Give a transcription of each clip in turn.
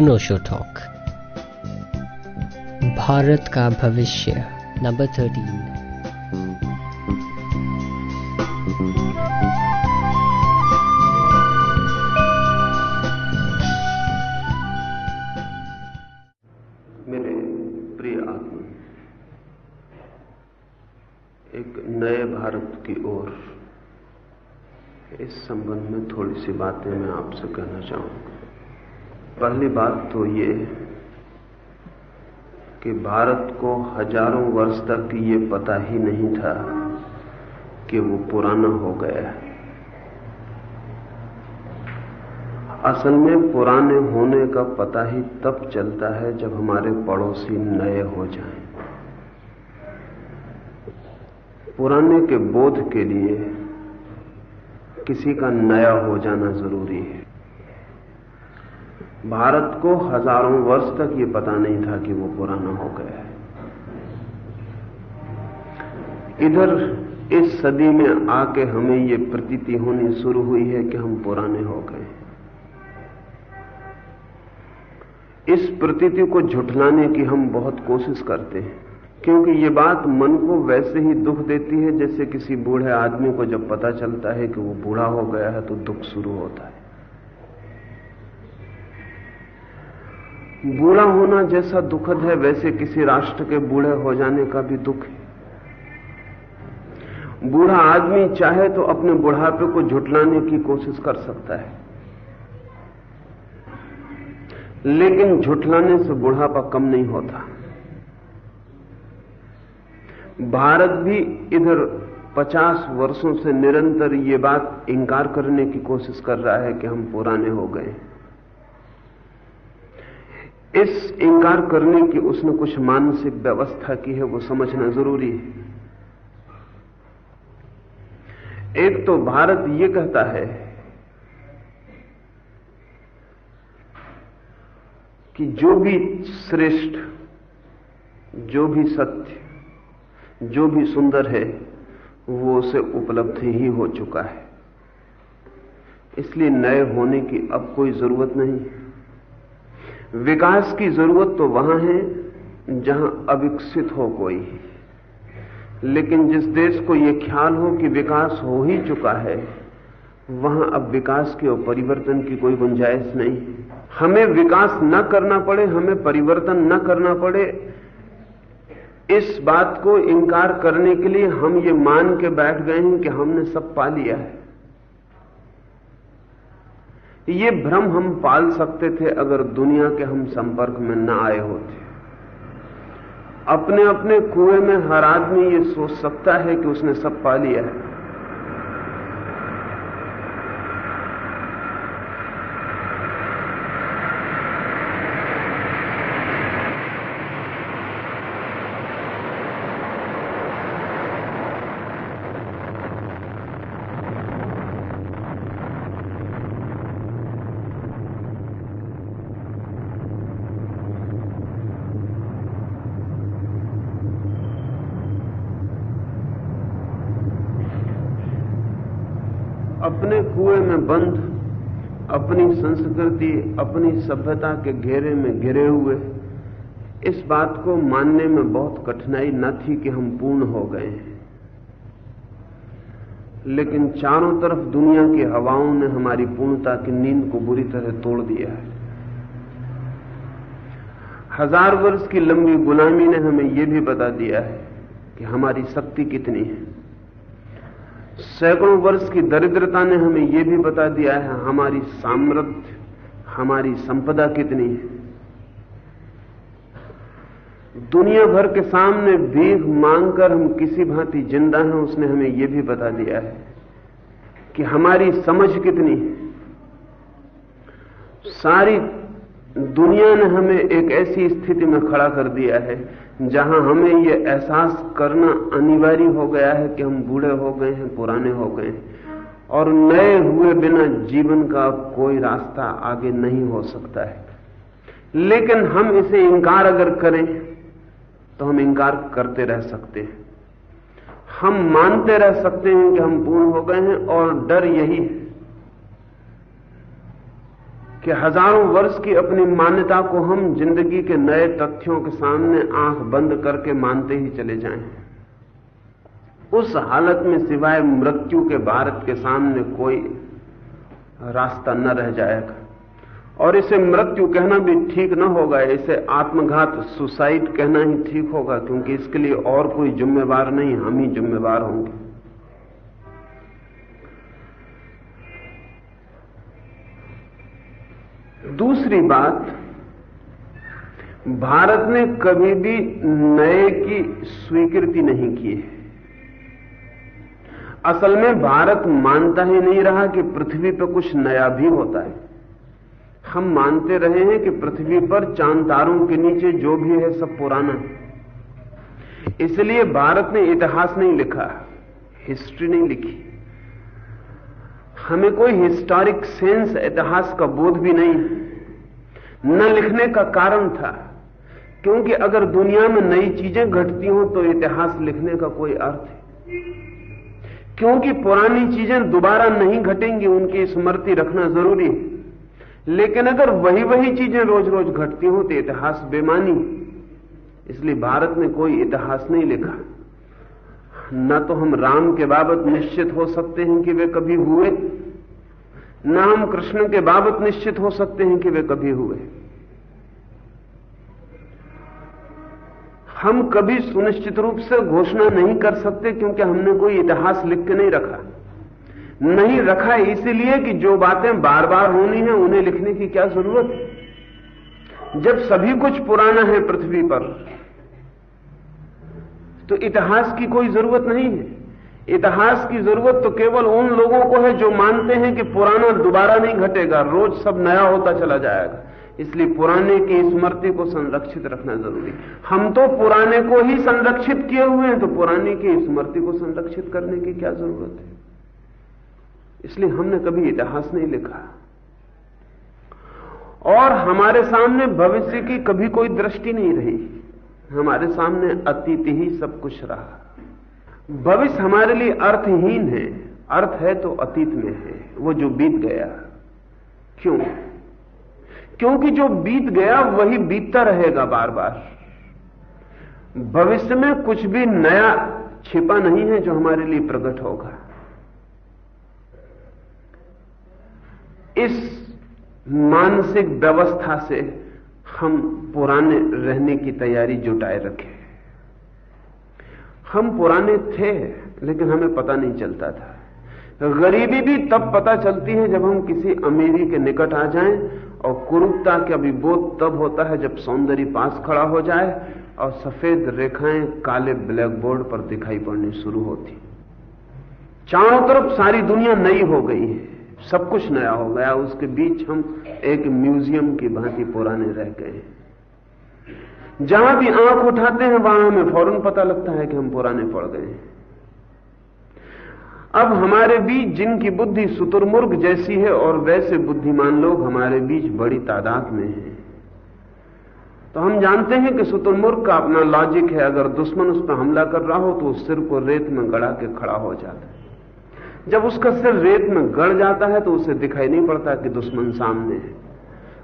अनोशो talk Bharat का भविष्य number thirteen मेरे प्रिय आत्मा एक नए भारत की ओर, इस संबंध में थोड़ी सी बातें मैं आपसे कहना चाहूँगा। पहली बात तो ये कि भारत को हज़ारों वर्ष तक ये पता ही नहीं था कि वो पुराना हो गया है असल में पुराने होने का पता ही तब चलता है जब हमारे पड़ोसी नए हो जाएँ। पुराने के बोध के लिए किसी का नया हो जाना ज़रूरी है भारत को हज़ारों वर्ष तक ये पता नहीं था कि वो पुराना हो गया है। इधर इस सदी में आके हमें ये प्रतीति होनी शुरू हुई है कि हम पुराने हो गए इस प्रतीति को झुठलाने की हम बहुत कोशिश करते हैं, क्योंकि ये बात मन को वैसे ही दुख देती है, जैसे किसी बूढ़े आदमी को जब पता चलता है कि वो बूढ़ा हो गया है तो दुख शुरू होता है। बूढ़ा होना जैसा दुखद है, वैसे किसी राष्ट्र के बूढ़े हो जाने का भी दुख है। बूढ़ा आदमी चाहे तो अपने बुढ़ापे को झुटलाने की कोशिश कर सकता है। लेकिन झुटलाने से बुढ़ापा कम नहीं होता। भारत भी इधर 50 वर्षों से निरंतर ये बात इंकार करने की कोशिश कर रहा है कि हम पुराने हो गए इस इंकार करने की उसने कुछ मानसिक व्यवस्था की है, वो समझना ज़रूरी है। एक तो भारत ये कहता है कि जो भी श्रेष्ठ, जो भी सत्य, जो भी सुंदर है, वो उसे उपलब्ध ही हो चुका है। इसलिए नए होने की अब कोई ज़रूरत नहीं विकास की ज़रूरत तो वहाँ है, जहाँ अविकसित हो कोई लेकिन जिस देश को यह ख्याल हो कि विकास हो ही चुका है, वहाँ अब विकास के और परिवर्तन की कोई गुंजाइश नहीं। हमें विकास न करना पड़े, हमें परिवर्तन न करना पड़े, इस बात को इंकार करने के लिए हम ये मान के बैठ गए हैं कि हमने सब पा लिया है। ये भ्रम हम पाल सकते थे अगर दुनिया के हम संपर्क में न आए होते। अपने अपने कुएँ में हर आदमी ये सोच सकता है कि उसने सब पा लिया है अपने कुएँ में बंद अपनी संस्कृति, अपनी सभ्यता के घेरे में घिरे हुए, इस बात को मानने में बहुत कठिनाई न थी कि हम पूर्ण हो गए हैं। लेकिन चारों तरफ़ दुनिया की हवाओं ने हमारी पूर्णता की नींद को बुरी तरह तोड़ दिया है। हज़ार वर्ष की लंबी गुलामी ने हमें यह भी बता दिया है कि हमारी शक्ति कितनी है। सैकड़ों वर्ष की दरिद्रता ने हमें यह भी बता दिया है, हमारी सामर्थ्य हमारी संपदा कितनी है। दुनिया भर के सामने भीख मांगकर हम किसी भांति ज़िंदा हैं, उसने हमें यह भी बता दिया है कि हमारी समझ कितनी है। सारी दुनिया ने हमें एक ऐसी स्थिति में खड़ा कर दिया है, जहाँ हमें यह एहसास करना अनिवार्य हो गया है कि हम बूढ़े हो गए हैं, पुराने हो गए हैं, और नए हुए बिना जीवन का कोई रास्ता आगे नहीं हो सकता है। लेकिन हम इसे इंकार अगर करें तो हम इंकार करते रह सकते हैं। हम मानते रह सकते हैं कि हम पूर्ण हो गए हैं, और डर यही है कि हज़ारों वर्ष की अपनी मान्यता को हम ज़िंदगी के नए तथ्यों के सामने आँख बंद करके मानते ही चले जाएँ। उस हालत में सिवाय मृत्यु के भारत के सामने कोई रास्ता न रह जाएगा। और इसे मृत्यु कहना भी ठीक न होगा, इसे आत्मघात, सुसाइड कहना ही ठीक होगा, क्योंकि इसके लिए और कोई जिम्मेवार नहीं, हम ही जिम्मेवार होंगे। दूसरी बात, भारत ने कभी भी नए की स्वीकृति नहीं की है। असल में भारत मानता ही नहीं रहा कि पृथ्वी पर कुछ नया भी होता है। हम मानते रहे हैं कि पृथ्वी पर चाँद तारों के नीचे जो भी है सब पुराना है। इसलिए भारत ने इतिहास नहीं लिखा हिस्ट्री नहीं लिखी। हमें कोई हिस्टोरिक सेंस इतिहास का बोध भी नहीं न लिखने का कारण था, क्योंकि अगर दुनिया में नई चीज़ें घटती हो तो इतिहास लिखने का कोई अर्थ है। क्योंकि पुरानी चीज़ें दोबारा नहीं घटेंगी, उनकी स्मृति रखना ज़रूरी है। लेकिन अगर वही वही चीज़ें रोज रोज घटती हो तो इतिहास बेमानी इसलिए भारत ने कोई इतिहास नहीं लिखा। न तो हम राम के बाबत निश्चित हो सकते हैं कि वे कभी हुए। न हम कृष्ण के बाबत निश्चित हो सकते हैं कि वे कभी हुए। हम कभी सुनिश्चित रूप से घोषणा नहीं कर सकते क्योंकि हमने कोई इतिहास लिख के नहीं रखा। नहीं रखा इसीलिए कि जो बातें बार बार होनी है, उन्हें लिखने की क्या ज़रूरत? है जब सभी कुछ पुराना है पृथ्वी पर तो इतिहास की कोई ज़रूरत नहीं है। इतिहास की ज़रूरत तो केवल उन लोगों को है जो मानते हैं कि पुराना दोबारा नहीं घटेगा, रोज सब नया होता चला जाएगा। इसलिए पुराने की स्मृति को संरक्षित रखना ज़रूरी। हम तो पुराने को ही संरक्षित किए हुए हैं तो पुराने की स्मृति को संरक्षित करने की क्या ज़रूरत है? इसलिए हमने कभी इतिहास नहीं लिखा। और हमारे सामने भविष्य की कभी कोई दृष्टि नहीं रही। हमारे सामने अतीत ही सब कुछ रहा। भविष्य हमारे लिए अर्थहीन है। अर्थ है तो अतीत में है। वो जो बीत गया। क्यों? क्योंकि जो बीत गया, वही बीतता रहेगा बार बार भविष्य में कुछ भी नया छिपा नहीं है जो हमारे लिए प्रकट होगा। इस मानसिक व्यवस्था से हम पुराने रहने की तैयारी जुटाए रखे। हम पुराने थे, लेकिन हमें पता नहीं चलता था। गरीबी भी तब पता चलती है जब हम किसी अमीरी के निकट आ जाएँ और कुरूपता का भी बोध तब होता है जब सौंदर्य पास खड़ा हो जाए और सफ़ेद रेखाएँ काले ब्लैक बोर्ड पर दिखाई पड़नी शुरू होती। चारों तरफ़ सारी दुनिया नई हो गई है। सब कुछ नया हो गया, उसके बीच हम एक म्यूज़ियम की भांति पुराने रह गए हैं। जहाँ भी आँख उठाते हैं, वहाँ हमें फ़ौरन पता लगता है कि हम पुराने पड़ गए हैं। अब हमारे बीच जिनकी बुद्धि सुतुरमुर्ग जैसी है और वैसे बुद्धिमान लोग हमारे बीच बड़ी तादाद में हैं। तो हम जानते हैं कि सुतुरमुर्ग का अपना लॉजिक है, अगर दुश्मन उस पर हमला कर रहा हो तो उस सिर को रेत में गड़ा के खड़ा हो जाता है। जब उसका सिर रेत में गड़ जाता है तो उसे दिखाई नहीं पड़ता कि दुश्मन सामने है।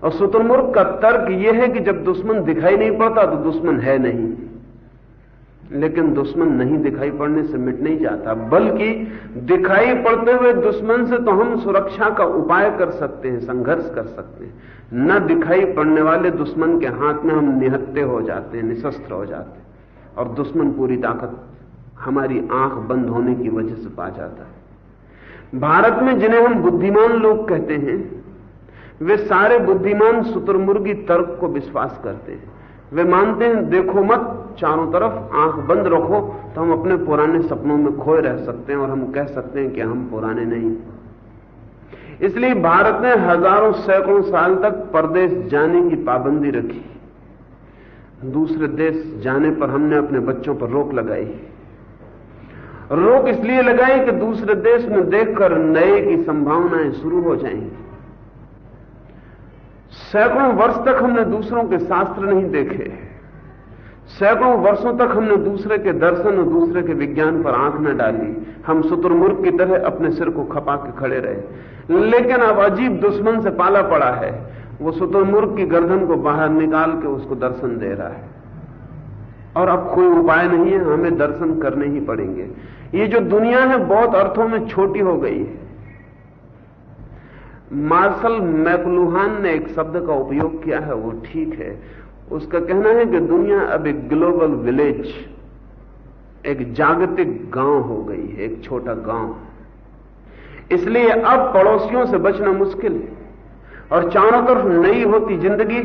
और सुतुरमुर्ग का तर्क यह है कि जब दुश्मन दिखाई नहीं पड़ता तो दुश्मन है नहीं। लेकिन दुश्मन नहीं दिखाई पड़ने से मिट नहीं जाता, बल्कि दिखाई पड़ते हुए दुश्मन से तो हम सुरक्षा का उपाय कर सकते हैं, संघर्ष कर सकते हैं। न दिखाई पड़ने वाले दुश्मन के हाथ में हम निहत्ते हो जाते हैं, निशस्त्र हो जाते हैं। और दुश्मन पूरी ताकत हमारी आँख बंद होने की वजह से पा जाता है। भारत में जिन्हें हम बुद्धिमान लोग कहते हैं, वे सारे बुद्धिमान शुतुरमुर्गी तर्क को विश्वास करते हैं। वे मानते हैं, देखो मत, चारों तरफ़ आँख बंद रखो तो हम अपने पुराने सपनों में खोए रह सकते हैं और हम कह सकते हैं कि हम पुराने नहीं। इसलिए भारत ने हज़ारों सैकड़ों साल तक परदेश जाने की पाबंदी रखी। दूसरे देश जाने पर हमने अपने बच्चों पर रोक लगाई। रोक इसलिए लगाई कि दूसरे देश में देखकर नए की संभावनाएँ शुरू हो जाएँगी। सैकड़ों वर्ष तक हमने दूसरों के शास्त्र नहीं देखे। सैकड़ों वर्षों तक हमने दूसरे के दर्शन और दूसरे के विज्ञान पर आँख न डाली। हम शुतुरमुर्ग की तरह अपने सिर को खपा के खड़े रहे। लेकिन अब अजीब दुश्मन से पाला पड़ा है। वो शुतुरमुर्ग की गर्दन को बाहर निकाल के उसको दर्शन दे रहा है। और अब कोई उपाय नहीं है, हमें दर्शन करने ही पड़ेंगे। ये जो दुनिया है, बहुत अर्थों में छोटी हो गई है। मार्शल मैकलुहान ने एक शब्द का उपयोग किया है, वो ठीक है। उसका कहना है कि दुनिया अब एक ग्लोबल विलेज, एक जागतिक गाँव हो गई है, एक छोटा गाँव। इसलिए अब पड़ोसियों से बचना मुश्किल है, और चारों तरफ़ नई होती ज़िंदगी,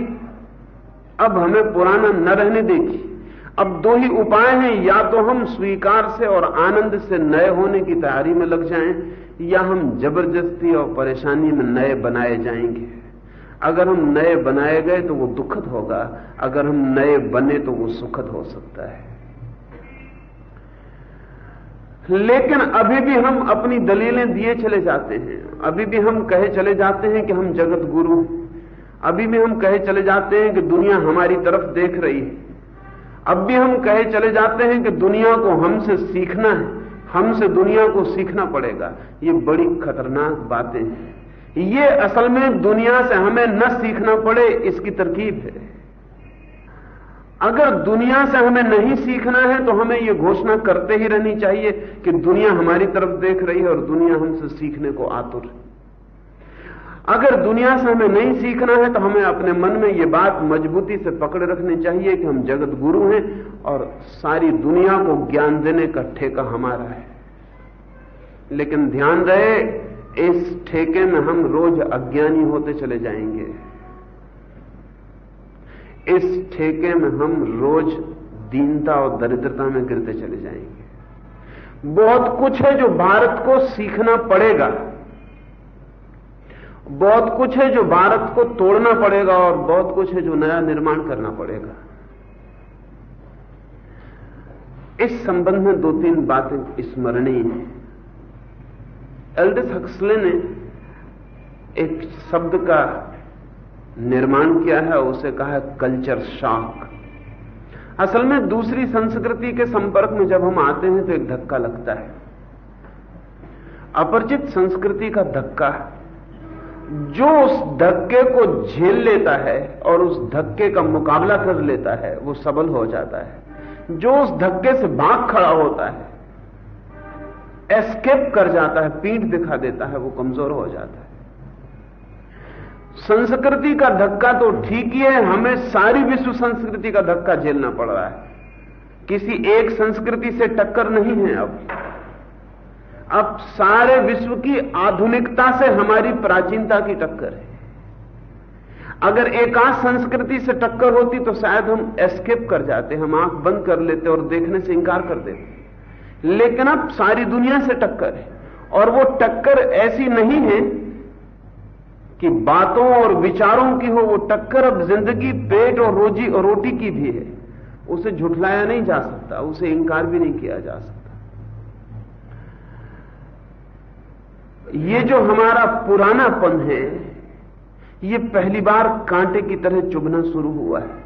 अब हमें पुराना न रहने देगी। अब दो ही उपाय हैं, या तो हम स्वीकार से और आनंद से नए होने की तैयारी में लग जाएँ, या हम ज़बरदस्ती और परेशानी में नए बनाए जाएँगे। अगर हम नए बनाए गए तो वो दुखद होगा, अगर हम नए बने तो वो सुखद हो सकता है। लेकिन अभी भी हम अपनी दलीलें दिए चले जाते हैं। अभी भी हम कहे चले जाते हैं कि हम जगत गुरु अभी भी हम कहे चले जाते हैं कि दुनिया हमारी तरफ़ देख रही है। अब भी हम कहे चले जाते हैं कि दुनिया को हमसे सीखना है, हमसे दुनिया को सीखना पड़ेगा। ये बड़ी खतरनाक बातें हैं। ये असल में दुनिया से हमें न सीखना पड़े, इसकी तरकीब है। अगर दुनिया से हमें नहीं सीखना है तो हमें यह घोषणा करते ही रहनी चाहिए कि दुनिया हमारी तरफ़ देख रही है और दुनिया हमसे सीखने को आतुर है। अगर दुनिया से हमें नहीं सीखना है तो हमें अपने मन में यह बात मजबूती से पकड़ रखनी चाहिए कि हम जगत गुरु हैं और सारी दुनिया को ज्ञान देने का ठेका हमारा है। लेकिन ध्यान रहे, इस ठेके में हम रोज अज्ञानी होते चले जाएँगे। इस ठेके में हम रोज दीनता और दरिद्रता में गिरते चले जाएँगे। बहुत कुछ है जो भारत को सीखना पड़ेगा। बहुत कुछ है जो भारत को तोड़ना पड़ेगा और बहुत कुछ है जो नया निर्माण करना पड़ेगा। इस संबंध में दो तीन बातें स्मरणीय हैं। एल्डिस हक्सले ने एक शब्द का निर्माण किया है उसे कहा है कल्चर शॉक असल में दूसरी संस्कृति के संपर्क में जब हम आते हैं तो एक धक्का लगता है। अपरिचित संस्कृति का धक्का जो उस धक्के को झेल लेता है और उस धक्के का मुकाबला कर लेता है, वो सबल हो जाता है। जो उस धक्के से भाग खड़ा होता है एस्केप कर जाता है, पीठ दिखा देता है, वो कमज़ोर हो जाता है। संस्कृति का धक्का तो ठीक ही है, हमें सारी विश्व संस्कृति का धक्का झेलना पड़ रहा है। किसी एक संस्कृति से टक्कर नहीं है अब। अब सारे विश्व की आधुनिकता से हमारी प्राचीनता की टक्कर है। अगर एकाध संस्कृति से टक्कर होती तो शायद हम एस्केप कर जाते, हम आँख बंद कर लेते और देखने से इंकार कर देते। लेकिन अब सारी दुनिया से टक्कर है, और वो टक्कर ऐसी नहीं है कि बातों और विचारों की हो, वो टक्कर अब ज़िंदगी, पेट और रोजी और रोटी की भी है। उसे झुठलाया नहीं जा सकता, उसे इंकार भी नहीं किया जा सकता। ये जो हमारा पुरानापन है ये पहली बार कांटे की तरह चुभना शुरू हुआ है।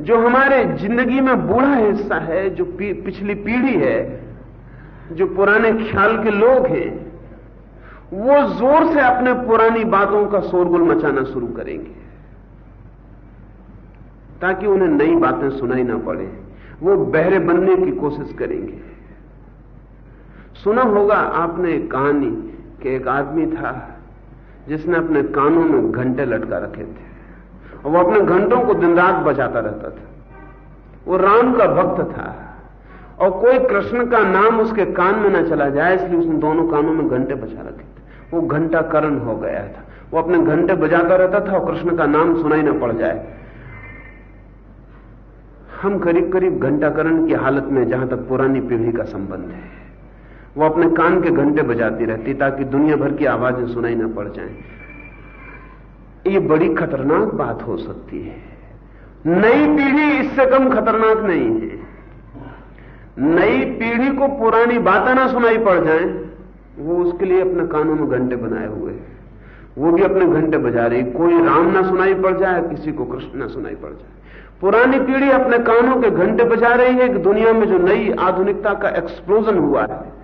जो हमारे ज़िंदगी में बूढ़ा हिस्सा है जो पी, पिछली पीढ़ी है जो पुराने ख्याल के लोग हैं वो ज़ोर से अपने पुरानी बातों का शोरगुल मचाना शुरू करेंगे। ताकि उन्हें नई बातें सुनाई ना पड़े वो बहरे बनने की कोशिश करेंगे। सुना होगा आपने कहानी कि एक आदमी था जिसने अपने कानों में घंटे लटका रखे थे और वो अपने घंटों को दिन रात बजाता रहता था। वो राम का भक्त था और कोई कृष्ण का नाम उसके कान में न चला जाए, इसलिए उसने दोनों कानों में घंटे बजा रखे थे। वो घंटा करण हो गया था। वो अपने घंटे बजाता रहता था और कृष्ण का नाम सुनाई ना पड़ जाए। हम करीब करीब घंटाकरण की हालत में जहाँ तक पुरानी पीढ़ी का संबंध है। वो अपने कान के घंटे बजाती रहती ताकि दुनिया भर की आवाज़ें सुनाई ना पड़ जाएँ। ये बड़ी खतरनाक बात हो सकती है। नई पीढ़ी इससे कम खतरनाक नहीं है। नई पीढ़ी को पुरानी बातें ना सुनाई पड़ जाएँ। वो उसके लिए अपने कानों में घंटे बनाए हुए हैं। वो भी अपने घंटे बजा रही कोई राम ना सुनाई पड़ जाए, किसी को कृष्ण ना सुनाई पड़ जाए। पुरानी पीढ़ी अपने कानों के घंटे बजा रही है कि दुनिया में जो नई आधुनिकता का एक्सप्लोजन हुआ है।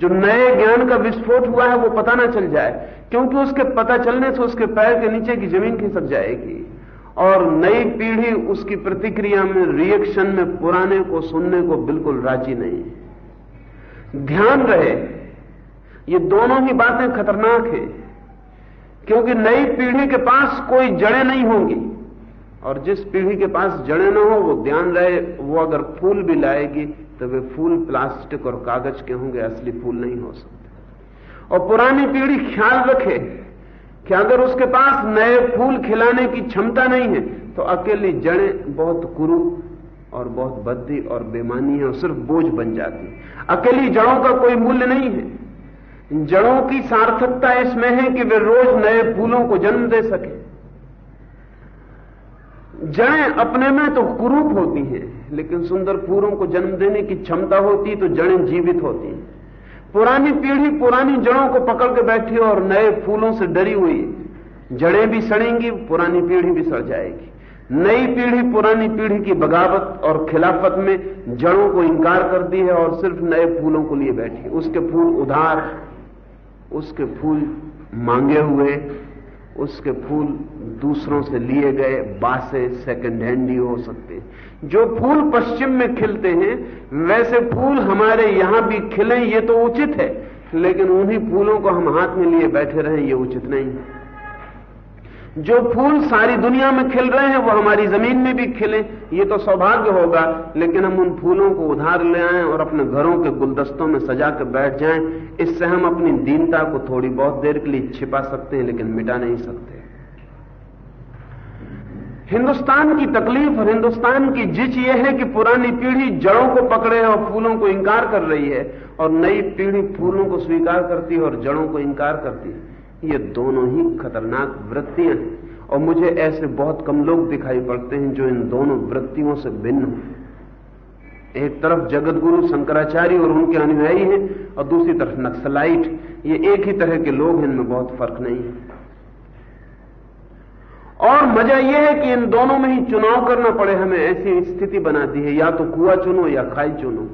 जो नए ज्ञान का विस्फोट हुआ है, वो पता ना चल जाए। क्योंकि उसके पता चलने से उसके पैर के नीचे की ज़मीन खिसक जाएगी। और नई पीढ़ी उसकी प्रतिक्रिया में रिएक्शन में, पुराने को, सुनने को बिल्कुल राज़ी नहीं है। ध्यान रहे, ये दोनों ही बातें खतरनाक है। क्योंकि नई पीढ़ी के पास कोई जड़ें नहीं होंगी। और जिस पीढ़ी के पास जड़ें ना हो, वो ध्यान रहे, वो अगर फूल भी लाएगी तो वे फूल प्लास्टिक और कागज़ के होंगे, असली फूल नहीं हो सकते। और पुरानी पीढ़ी ख्याल रखे कि अगर उसके पास नए फूल खिलाने की क्षमता नहीं है तो अकेली जड़ें बहुत कुरु और बहुत बद्दी और बेमानी है और सिर्फ़ बोझ बन जाती अकेली जड़ों का कोई मूल्य नहीं है। जड़ों की सार्थकता इसमें है कि वे रोज नए फूलों को जन्म दे सके। जड़ें अपने में तो कुरूप होती हैं, लेकिन सुंदर फूलों को जन्म देने की क्षमता होती तो जड़ें जीवित होती हैं। पुरानी पीढ़ी पुरानी जड़ों को पकड़ के बैठी और नए फूलों से डरी हुई। जड़ें भी सड़ेंगी, पुरानी पीढ़ी भी सड़ जाएगी। नई पीढ़ी पुरानी पीढ़ी की बगावत और खिलाफत में जड़ों को इंकार करती है और सिर्फ़ नए फूलों को लिए बैठी उसके फूल उधार, उसके फूल मांगे हुए उसके फूल दूसरों से लिए गए, बासे सेकंड हैंड ही हो सकते हैं। जो फूल पश्चिम में खिलते हैं, वैसे फूल हमारे यहाँ भी खिले, ये तो उचित है। लेकिन उन्हीं फूलों को हम हाथ में लिए बैठे रहे, ये उचित नहीं है। जो फूल सारी दुनिया में खिल रहे हैं, वो हमारी ज़मीन में भी खिले। ये तो सौभाग्य होगा, लेकिन हम उन फूलों को उधार ले आए और अपने घरों के गुलदस्तों में सजा कर बैठ जाएँ। इससे हम अपनी दीनता को थोड़ी बहुत देर के लिए छिपा सकते हैं, लेकिन मिटा नहीं सकते। हिंदुस्तान की तकलीफ़ और हिंदुस्तान की जिच यह है कि पुरानी पीढ़ी जड़ों को पकड़े और फूलों को इंकार कर रही है, और नई पीढ़ी फूलों को स्वीकार करती है और जड़ों को इंकार करती है। ये दोनों ही खतरनाक वृत्तियाँ हैं। और मुझे ऐसे बहुत कम लोग दिखाई पड़ते हैं जो इन दोनों वृत्तियों से भिन्न हो। एक तरफ़ जगत गुरु शंकराचार्य और उनके अनुयायी हैं, और दूसरी तरफ़ नक्सलाइट। ये एक ही तरह के लोग हैं, इनमें बहुत फ़र्क नहीं है। और मज़ा यह है कि इन दोनों में ही चुनाव करना पड़े, हमें ऐसी स्थिति बना दी है, या तो कुआ चुनो या खाई चुनो।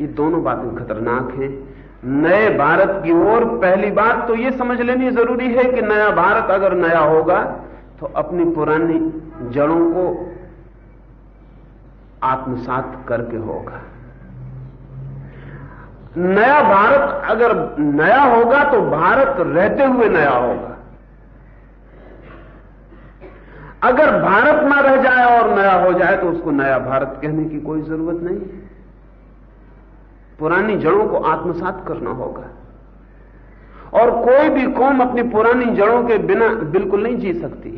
ये दोनों बातें खतरनाक हैं। नए भारत की ओर पहली बात तो यह समझ लेनी ज़रूरी है कि नया भारत अगर नया होगा तो अपनी पुरानी जड़ों को आत्मसात करके होगा। नया भारत अगर नया होगा तो भारत रहते हुए नया होगा। अगर भारत ना रह जाए और नया हो जाए तो उसको नया भारत कहने की कोई ज़रूरत नहीं है। पुरानी जड़ों को आत्मसात करना होगा। और कोई भी कौम अपनी पुरानी जड़ों के बिना बिल्कुल नहीं जी सकती।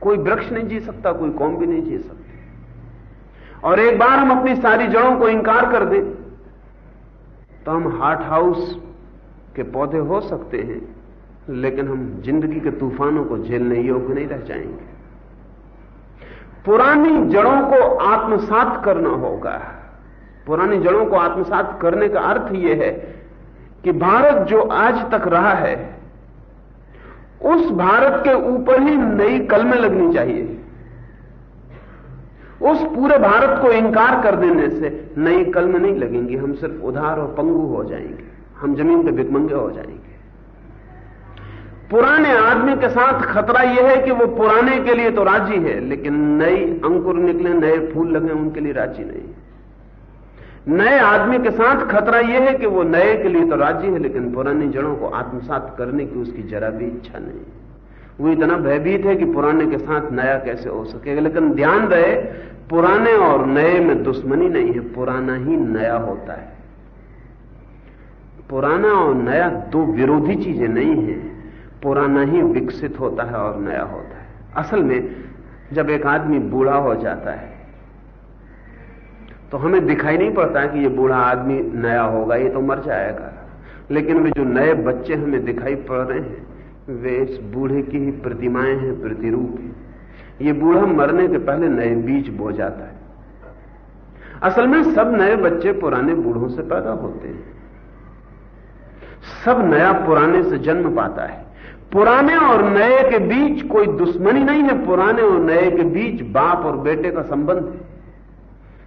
कोई वृक्ष नहीं जी सकता, कोई कौम भी नहीं जी सकती। और एक बार हम अपनी सारी जड़ों को इंकार कर दें तो हम हार्ट हाउस के पौधे हो सकते हैं, लेकिन हम ज़िंदगी के तूफानों को झेलने योग्य नहीं रह जाएँगे। पुरानी जड़ों को आत्मसात करना होगा। पुरानी जड़ों को आत्मसात करने का अर्थ यह है कि भारत जो आज तक रहा है, उस भारत के ऊपर ही नई कलमें लगनी चाहिए। उस पूरे भारत को इंकार कर देने से नई कलमें नहीं लगेंगी, हम सिर्फ़ उधार और पंगु हो जाएँगे, हम ज़मीन पे भिकमंगे हो जाएँगे। पुराने आदमी के साथ खतरा यह है कि वो पुराने के लिए तो राज़ी है, लेकिन नई अंकुर निकले, नए फूल लगे, उनके लिए राज़ी नहीं। नए आदमी के साथ खतरा यह है कि वो नए के लिए तो राज़ी है, लेकिन पुरानी जड़ों को आत्मसात करने की उसकी जरा भी इच्छा नहीं। वो इतना भयभीत है कि पुराने के साथ नया कैसे हो सकेगा? लेकिन ध्यान रहे, पुराने और नए में दुश्मनी नहीं है, पुराना ही नया होता है। पुराना और नया दो विरोधी चीज़ें नहीं है, पुराना ही विकसित होता है और नया होता है। असल में, जब एक आदमी बूढ़ा हो जाता है तो हमें दिखाई नहीं पड़ता कि ये बूढ़ा आदमी नया होगा, ये तो मर जाएगा। लेकिन वे जो नए बच्चे हमें दिखाई पड़ रहे हैं, वे इस बूढ़े की ही प्रतिमाएँ हैं, प्रतिरूप हैं। ये बूढ़ा मरने के पहले नए बीज बो जाता है। असल में सब नए बच्चे पुराने बूढ़ों से पैदा होते हैं। सब नया पुराने से जन्म पाता है। पुराने और नए के बीच कोई दुश्मनी नहीं है। पुराने और नए के बीच बाप और बेटे का संबंध है।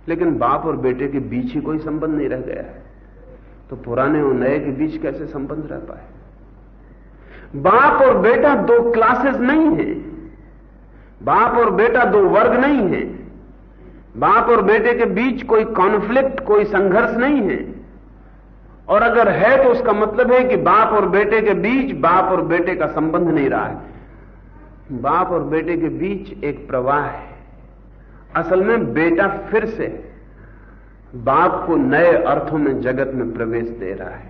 लेकिन बाप और बेटे के बीच ही कोई संबंध नहीं रह गया है। तो पुराने और नए के बीच कैसे संबंध रह पाए? बाप और बेटा दो क्लासेस नहीं है। बाप और बेटा दो वर्ग नहीं है। बाप और बेटे के बीच कोई कॉन्फ्लिक्ट कोई संघर्ष नहीं है। और अगर है तो उसका मतलब है कि बाप और बेटे के बीच बाप और बेटे का संबंध नहीं रहा है। बाप और बेटे के बीच एक प्रवाह है। असल में बेटा फिर से बाप को नए अर्थों में जगत में प्रवेश दे रहा है।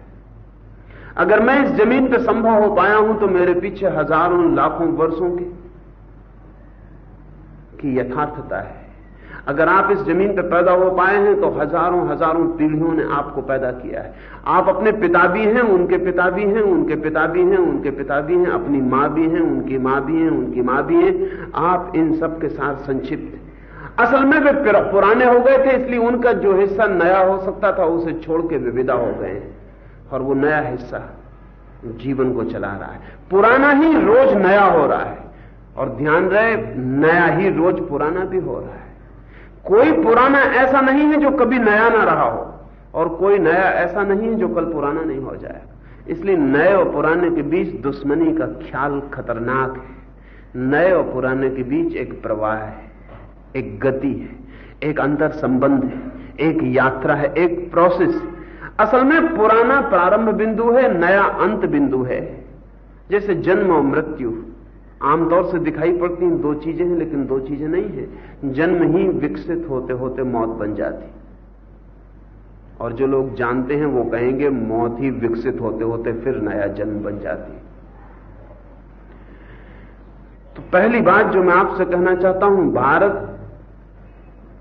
अगर मैं इस ज़मीन पर संभव हो पाया हूँ तो मेरे पीछे हज़ारों लाखों वर्षों की की यथार्थता है। अगर आप इस ज़मीन पर पैदा हो पाए हैं तो हज़ारों हज़ारों पीढ़ियों ने आपको पैदा किया है। आप अपने पिता भी हैं, उनके पिता भी हैं, उनके पिता भी हैं, उनके पिता भी हैं, अपनी माँ भी हैं, उनकी माँ भी हैं, उनकी माँ भी हैं। आप इन सब के साथ संक्षिप्त असल में वे पुराने हो गए थे, इसलिए उनका जो हिस्सा नया हो सकता था, उसे छोड़ के वे विदा हो गए और वो नया हिस्सा जीवन को चला रहा है। पुराना ही रोज नया हो रहा है। और ध्यान रहे, नया ही रोज पुराना भी हो रहा है। कोई पुराना ऐसा नहीं है जो कभी नया ना रहा हो, और कोई नया ऐसा नहीं है जो कल पुराना नहीं हो जाएगा इसलिए नए और पुराने के बीच दुश्मनी का ख्याल खतरनाक है। नए और पुराने के बीच एक प्रवाह है। एक गति है, एक अंतर संबंध है, एक यात्रा है, एक प्रोसेस असल में पुराना प्रारंभ बिंदु है, नया अंत बिंदु है। जैसे जन्म और मृत्यु, आमतौर से दिखाई पड़ती हैं, दो चीज़ें हैं, लेकिन दो चीज़ें नहीं है। जन्म ही विकसित होते होते मौत बन जाती। और जो लोग जानते हैं, वो कहेंगे, मौत ही विकसित होते होते फिर नया जन्म बन जाती। तो पहली बात जो मैं आपसे कहना चाहता हूँ, भारत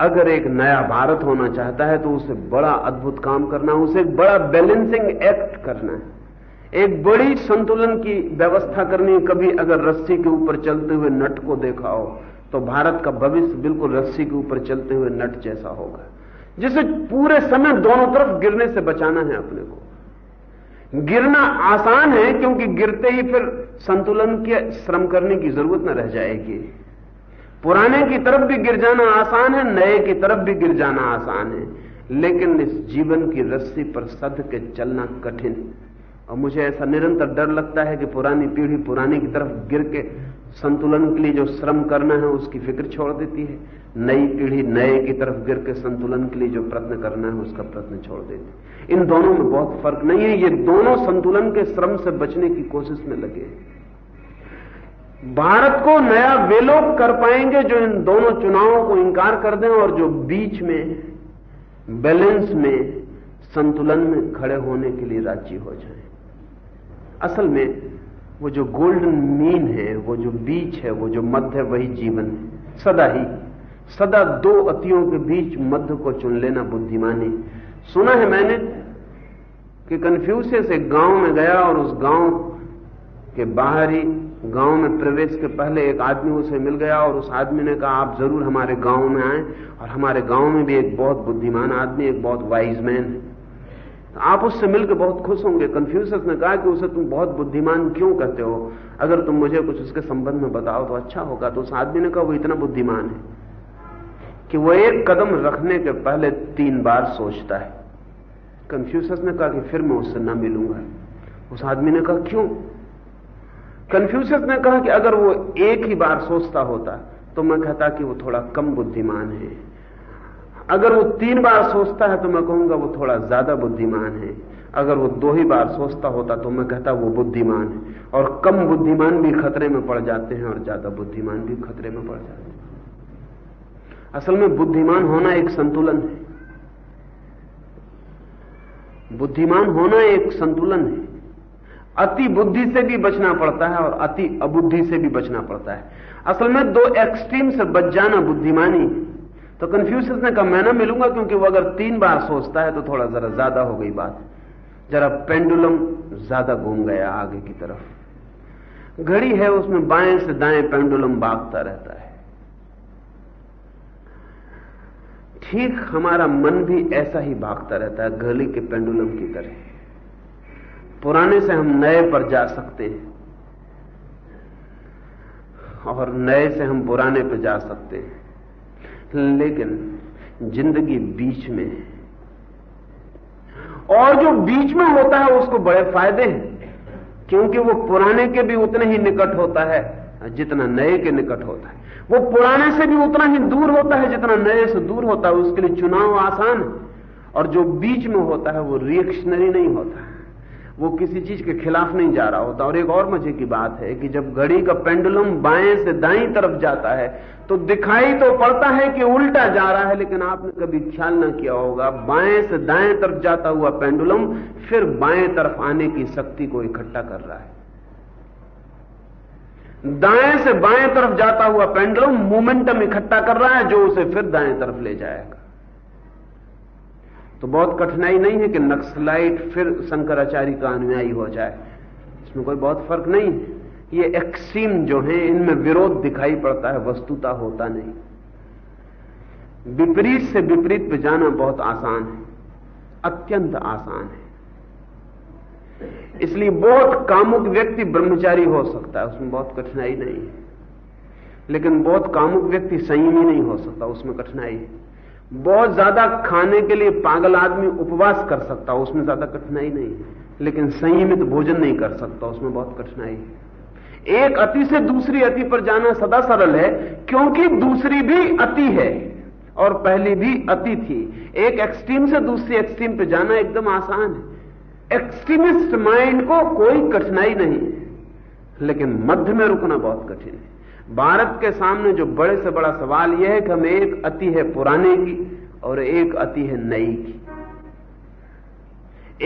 अगर एक नया भारत होना चाहता है तो उसे बड़ा अद्भुत काम करना है, उसे एक बड़ा बैलेंसिंग एक्ट करना है। एक बड़ी संतुलन की व्यवस्था करनी है। कभी अगर रस्सी के ऊपर चलते हुए नट को देखा हो तो भारत का भविष्य बिल्कुल रस्सी के ऊपर चलते हुए नट जैसा होगा। जिसे पूरे समय दोनों तरफ़ गिरने से बचाना है अपने को। गिरना आसान है, क्योंकि गिरते ही फिर संतुलन के श्रम करने की ज़रूरत न रह जाएगी। पुराने की तरफ़ भी गिर जाना आसान है, नए की तरफ़ भी गिर जाना आसान है। लेकिन इस जीवन की रस्सी पर सद के चलना कठिन है। और मुझे ऐसा निरंतर डर लगता है कि पुरानी पीढ़ी पुरानी की तरफ़ गिर के संतुलन के लिए जो श्रम करना है, उसकी फ़िक्र छोड़ देती है। नई पीढ़ी नए की तरफ़ गिर के संतुलन के लिए जो प्रयत्न करना है, उसका प्रयत्न छोड़ देती है। इन दोनों में बहुत फ़र्क नहीं है। ये दोनों संतुलन के श्रम से बचने की कोशिश में लगे भारत को नया वे लोग कर पाएँगे जो इन दोनों चुनावों को इंकार कर दें और जो बीच में, बैलेंस में, संतुलन में खड़े होने के लिए राज़ी हो जाए। असल में, वो जो गोल्डन मीन है, वो जो बीच है, वो जो मध्य है, वही जीवन है। सदा ही, सदा दो अतियों के बीच मध्य को चुन लेना बुद्धिमानी। सुना है मैंने कि कन्फ्यूशियस एक गाँव में गया और उस गाँव के बाहर ही गाँव में प्रवेश के पहले एक आदमी उसे मिल गया और उस आदमी ने कहा, आप ज़रूर हमारे गाँव में आए और हमारे गाँव में भी एक बहुत बुद्धिमान आदमी, एक बहुत वाइज मैन है। तो आप उससे मिलकर बहुत खुश होंगे। कंफ्यूजस ने कहा कि उसे तुम बहुत बुद्धिमान क्यों कहते हो? अगर तुम मुझे कुछ उसके संबंध में बताओ तो अच्छा होगा। तो उस आदमी ने कहा, वो इतना बुद्धिमान है कि वो एक कदम रखने के पहले तीन बार सोचता है। कंफ्यूजस ने कहा कि फिर मैं उससे न मिलूँगा। उस आदमी ने कहा, क्यों? कंफ्यूजस ने कहा कि अगर वो एक ही बार सोचता होता तो मैं कहता कि वो थोड़ा कम बुद्धिमान है। अगर वो तीन बार सोचता है तो मैं कहूँगा वो थोड़ा ज़्यादा बुद्धिमान है। अगर वो दो ही बार सोचता होता तो मैं कहता वो बुद्धिमान है। और कम बुद्धिमान भी खतरे में पड़ जाते हैं और ज़्यादा बुद्धिमान भी खतरे में पड़ जाते हैं। असल में बुद्धिमान होना एक संतुलन है। बुद्धिमान होना एक संतुलन है। अति बुद्धि से भी बचना पड़ता है और अति अबुद्धि से भी बचना पड़ता है। असल में दो एक्सट्रीम से बच जाना बुद्धिमानी तो कंफ्यूशियस ने कहा, मैं ना मिलूँगा क्योंकि वो अगर तीन बार सोचता है तो थोड़ा जरा ज़्यादा हो गई बात। जरा पेंडुलम ज़्यादा घूम गया आगे की तरफ़। घड़ी है, उसमें बाएँ से दाएँ पेंडुलम भागता रहता है। ठीक, हमारा मन भी ऐसा ही भागता रहता है, घड़ी के पेंडुलम की तरह। पुराने से हम नए पर जा सकते हैं। और नए से हम पुराने पर जा सकते हैं। लेकिन ज़िंदगी बीच में है। और जो बीच में होता है, उसको बड़े फ़ायदे हैं। क्योंकि वो पुराने के भी उतने ही निकट होता है, जितना नए के निकट होता है। वो पुराने से भी उतना ही दूर होता है, जितना नए से दूर होता है। उसके लिए चुनाव आसान है। और जो बीच में होता है, वो रिएक्शनरी नहीं होता है। वो किसी चीज़ के खिलाफ नहीं जा रहा होता। और एक और मज़े की बात है कि जब घड़ी का पेंडुलम बाएँ से दाई तरफ़ जाता है तो दिखाई तो पड़ता है कि उल्टा जा रहा है, लेकिन आपने कभी ख्याल ना किया होगा, बाएँ से दाएँ तरफ़ जाता हुआ पेंडुलम फिर बाएँ तरफ़ आने की शक्ति को इकट्ठा कर रहा है। दाएँ से बाएँ तरफ़ जाता हुआ पेंडुलम मोमेंटम इकट्ठा कर रहा है, जो उसे फिर दाएँ तरफ़ ले जाएगा। तो बहुत कठिनाई नहीं है कि नक्सलाइट फिर शंकराचार्य का अनुयायी हो जाए। इसमें कोई बहुत फ़र्क नहीं है। ये एक्सट्रीम जो है, इनमें विरोध दिखाई पड़ता है, वस्तुता होता नहीं। विपरीत से विपरीत पे जाना बहुत आसान है। अत्यंत आसान है। इसलिए बहुत कामुक व्यक्ति ब्रह्मचारी हो सकता है, उसमें बहुत कठिनाई नहीं है। लेकिन बहुत कामुक व्यक्ति संयमी नहीं हो सकता, उसमें कठिनाई है। बहुत ज़्यादा खाने के लिए पागल आदमी उपवास कर सकता है, उसमें ज़्यादा कठिनाई नहीं है। लेकिन संयमित भोजन नहीं कर सकता, उसमें बहुत कठिनाई है। एक अति से दूसरी अति पर जाना सदा सरल है, क्योंकि दूसरी भी अति है, और पहली भी अति थी। एक एक्सट्रीम से दूसरी एक्सट्रीम पर जाना एकदम आसान है। एक्सट्रीमिस्ट माइंड को कोई कठिनाई नहीं है लेकिन मध्य में रुकना बहुत कठिन है। भारत के सामने जो बड़े से बड़ा सवाल यह है कि हमें एक अति है पुराने की और एक अति है नई की।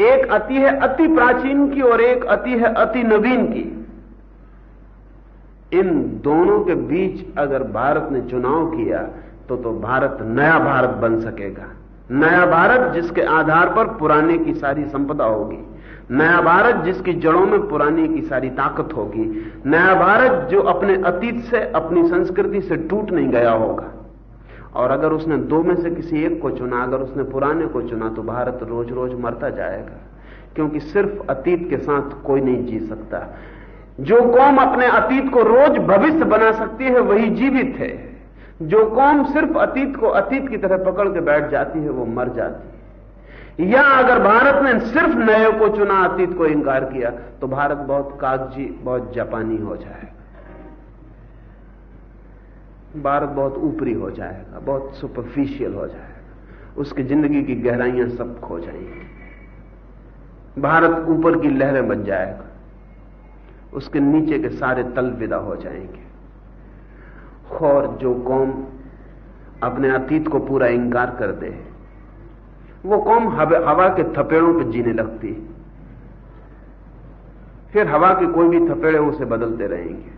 एक अति है अति प्राचीन की और एक अति है अति नवीन की। इन दोनों के बीच अगर भारत ने चुनाव किया तो तो भारत नया भारत बन सकेगा। नया भारत जिसके आधार पर पुराने की सारी संपदा होगी। नया भारत जिसकी जड़ों में पुरानी की सारी ताकत होगी नया भारत जो अपने अतीत से, अपनी संस्कृति से टूट नहीं गया होगा। और अगर उसने दो में से किसी एक को चुना, अगर उसने पुराने को चुना तो भारत रोज रोज मरता जाएगा। क्योंकि सिर्फ़ अतीत के साथ कोई नहीं जी सकता। जो कौम अपने अतीत को रोज भविष्य बना सकती है, वही जीवित है। जो कौम सिर्फ़ अतीत को अतीत की तरह पकड़ के बैठ जाती है, वो मर जाती है। या अगर भारत ने सिर्फ़ नए को चुना, अतीत को इंकार किया तो भारत बहुत कागज़ी, बहुत जापानी हो जाएगा। भारत बहुत ऊपरी हो जाएगा, बहुत सुपरफिशियल हो जाएगा। उसकी ज़िंदगी की गहराइयाँ सब खो जाएँगी। भारत ऊपर की लहरें बन जाएगा। उसके नीचे के सारे तल विदा हो जाएँगे। और जो कौम अपने अतीत को पूरा इंकार कर दे वो कौम हवा के थपेड़ों पर जीने लगती है। फिर हवा के कोई भी थपेड़े उसे बदलते रहेंगे।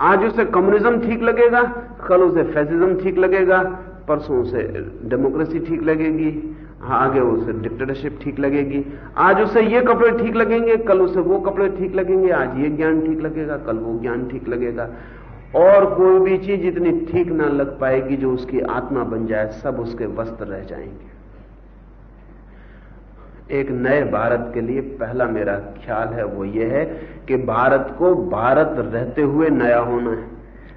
आज उसे कम्युनिज्म ठीक लगेगा, कल उसे फैसिज्म ठीक लगेगा, परसों उसे डेमोक्रेसी ठीक लगेगी, आगे उसे डिक्टेटरशिप ठीक लगेगी। आज उसे ये कपड़े ठीक लगेंगे, कल उसे वो कपड़े ठीक लगेंगे, आज ये ज्ञान ठीक लगेगा, कल वो ज्ञान ठीक लगेगा। और कोई भी चीज़ इतनी ठीक ना लग पाएगी जो उसकी आत्मा बन जाए, सब उसके वस्त्र रह जाएँगे। एक नए भारत के लिए पहला मेरा ख्याल है वो ये है कि भारत को भारत रहते हुए नया होना है।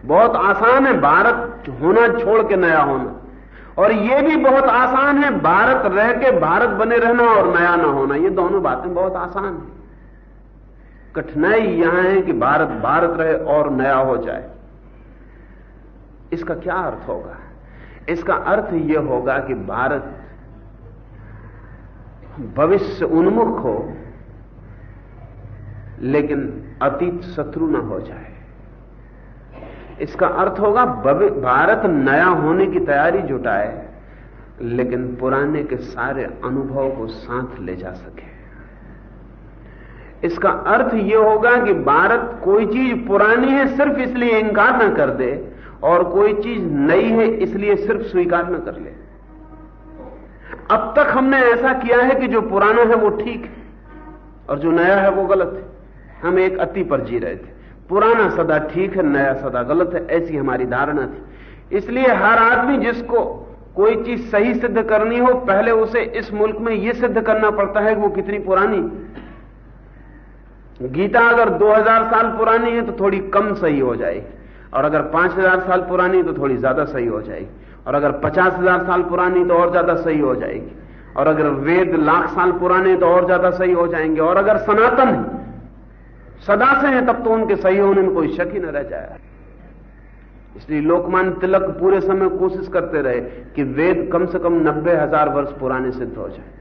बहुत आसान है भारत होना छोड़ के नया होना। और ये भी बहुत आसान है भारत रह के भारत बने रहना और नया ना होना। ये दोनों बातें बहुत आसान है। कठिनाई यहाँ है कि भारत भारत रहे और नया हो जाए। इसका क्या अर्थ होगा? इसका अर्थ यह होगा कि भारत भविष्य उन्मुख हो, लेकिन अतीत शत्रु न हो जाए। इसका अर्थ होगा भारत नया होने की तैयारी जुटाए, लेकिन पुराने के सारे अनुभव को साथ ले जा सके। इसका अर्थ यह होगा कि भारत कोई चीज़ पुरानी है, सिर्फ़ इसलिए इंकार न कर दे, और कोई चीज़ नई है, इसलिए सिर्फ़ स्वीकार न कर ले। अब तक हमने ऐसा किया है कि जो पुराना है वो ठीक है और जो नया है वो गलत है। हम एक अति पर जी रहे थे। पुराना सदा ठीक है, नया सदा गलत है, ऐसी हमारी धारणा थी। इसलिए हर आदमी जिसको कोई चीज़ सही सिद्ध करनी हो, पहले उसे इस मुल्क में यह सिद्ध करना पड़ता है कि वो कितनी पुरानी गीता अगर 2000 साल पुरानी है तो थोड़ी कम सही हो जाएगी। और अगर 5000 साल पुरानी है तो थोड़ी ज़्यादा सही हो जाएगी। और अगर 50000 साल पुरानी तो और ज़्यादा सही हो जाएगी। और अगर वेद लाख साल पुराने तो और ज़्यादा सही हो जाएँगे। और अगर सनातन सदा से हैं, तब तो उनके सही होने में कोई शक ही न रह जाए। इसलिए लोकमान तिलक पूरे समय कोशिश करते रहे कि वेद कम से कम नब्बे हज़ार वर्ष पुराने सिद्ध हो जाए।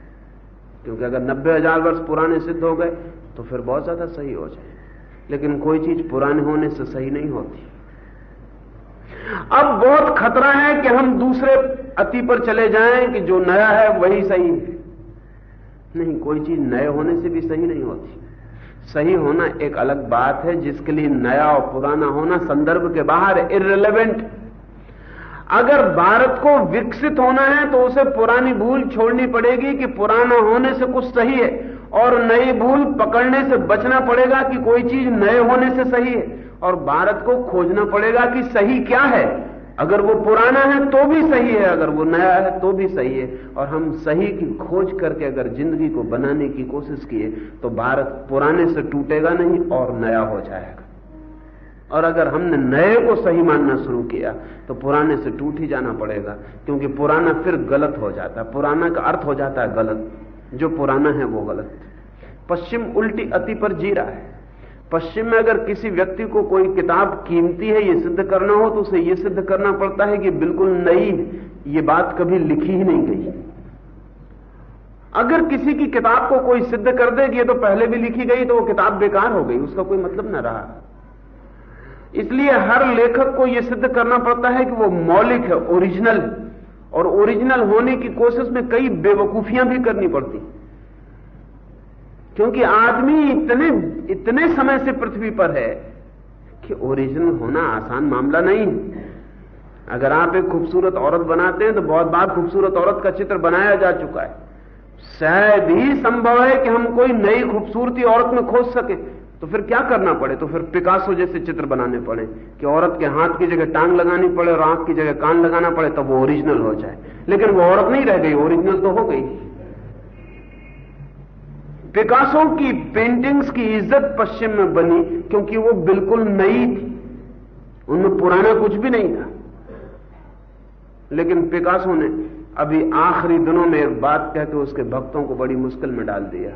क्योंकि अगर नब्बे हज़ार वर्ष पुराने सिद्ध हो गए तो फिर बहुत ज़्यादा सही हो जाए। लेकिन कोई चीज़ पुराने होने से सही नहीं होती। अब बहुत खतरा है कि हम दूसरे अति पर चले जाएँ कि जो नया है वही सही है। नहीं, कोई चीज़ नए होने से भी सही नहीं होती। सही होना एक अलग बात है, जिसके लिए नया और पुराना होना संदर्भ के बाहर इरेलीवेंट अगर भारत को विकसित होना है तो उसे पुरानी भूल छोड़नी पड़ेगी कि पुराना होने से कुछ सही है, और नई भूल पकड़ने से बचना पड़ेगा कि कोई चीज़ नए होने से सही है। और भारत को खोजना पड़ेगा कि सही क्या है। अगर वो पुराना है तो भी सही है, अगर वो नया है तो भी सही है। और हम सही की खोज करके अगर ज़िंदगी को बनाने की कोशिश किए तो भारत पुराने से टूटेगा नहीं और नया हो जाएगा। और अगर हमने नए को सही मानना शुरू किया तो पुराने से टूट ही जाना पड़ेगा, क्योंकि पुराना फिर गलत हो जाता है। पुराना का अर्थ हो जाता है गलत। जो पुराना है वो गलत। पश्चिम उल्टी अति पर जी रहा है। पश्चिम में अगर किसी व्यक्ति को कोई किताब कीमती है, ये सिद्ध करना हो तो उसे ये सिद्ध करना पड़ता है कि बिल्कुल नई ये बात कभी लिखी ही नहीं गई। अगर किसी की किताब को कोई सिद्ध कर दे कि ये तो पहले भी लिखी गई तो वो किताब बेकार हो गई, उसका कोई मतलब ना रहा। इसलिए हर लेखक को यह सिद्ध करना पड़ता है कि वो मौलिक है, ओरिजिनल। और ओरिजिनल होने की कोशिश में कई बेवकूफियाँ भी करनी पड़ती। क्योंकि आदमी इतने इतने समय से पृथ्वी पर है कि ओरिजिनल होना आसान मामला नहीं। अगर आप एक खूबसूरत औरत बनाते हैं तो बहुत बार खूबसूरत औरत का चित्र बनाया जा चुका है। शायद ही संभव है कि हम कोई नई खूबसूरती औरत में खोज सके। तो फिर क्या करना पड़े? तो फिर पिकासो जैसे चित्र बनाने पड़े कि औरत के हाथ की जगह टांग लगानी पड़े और आँख की जगह कान लगाना पड़े, तब वो ओरिजिनल हो जाए। लेकिन वो औरत नहीं रह गई, ओरिजिनल तो हो गई। पिकासो की पेंटिंग्स की इज़्ज़त पश्चिम में बनी क्योंकि वो बिल्कुल नई थी। उनमें पुराना कुछ भी नहीं था। लेकिन पिकासो ने अभी आखिरी दिनों में एक बात कहकर उसके भक्तों को बड़ी मुश्किल में डाल दिया।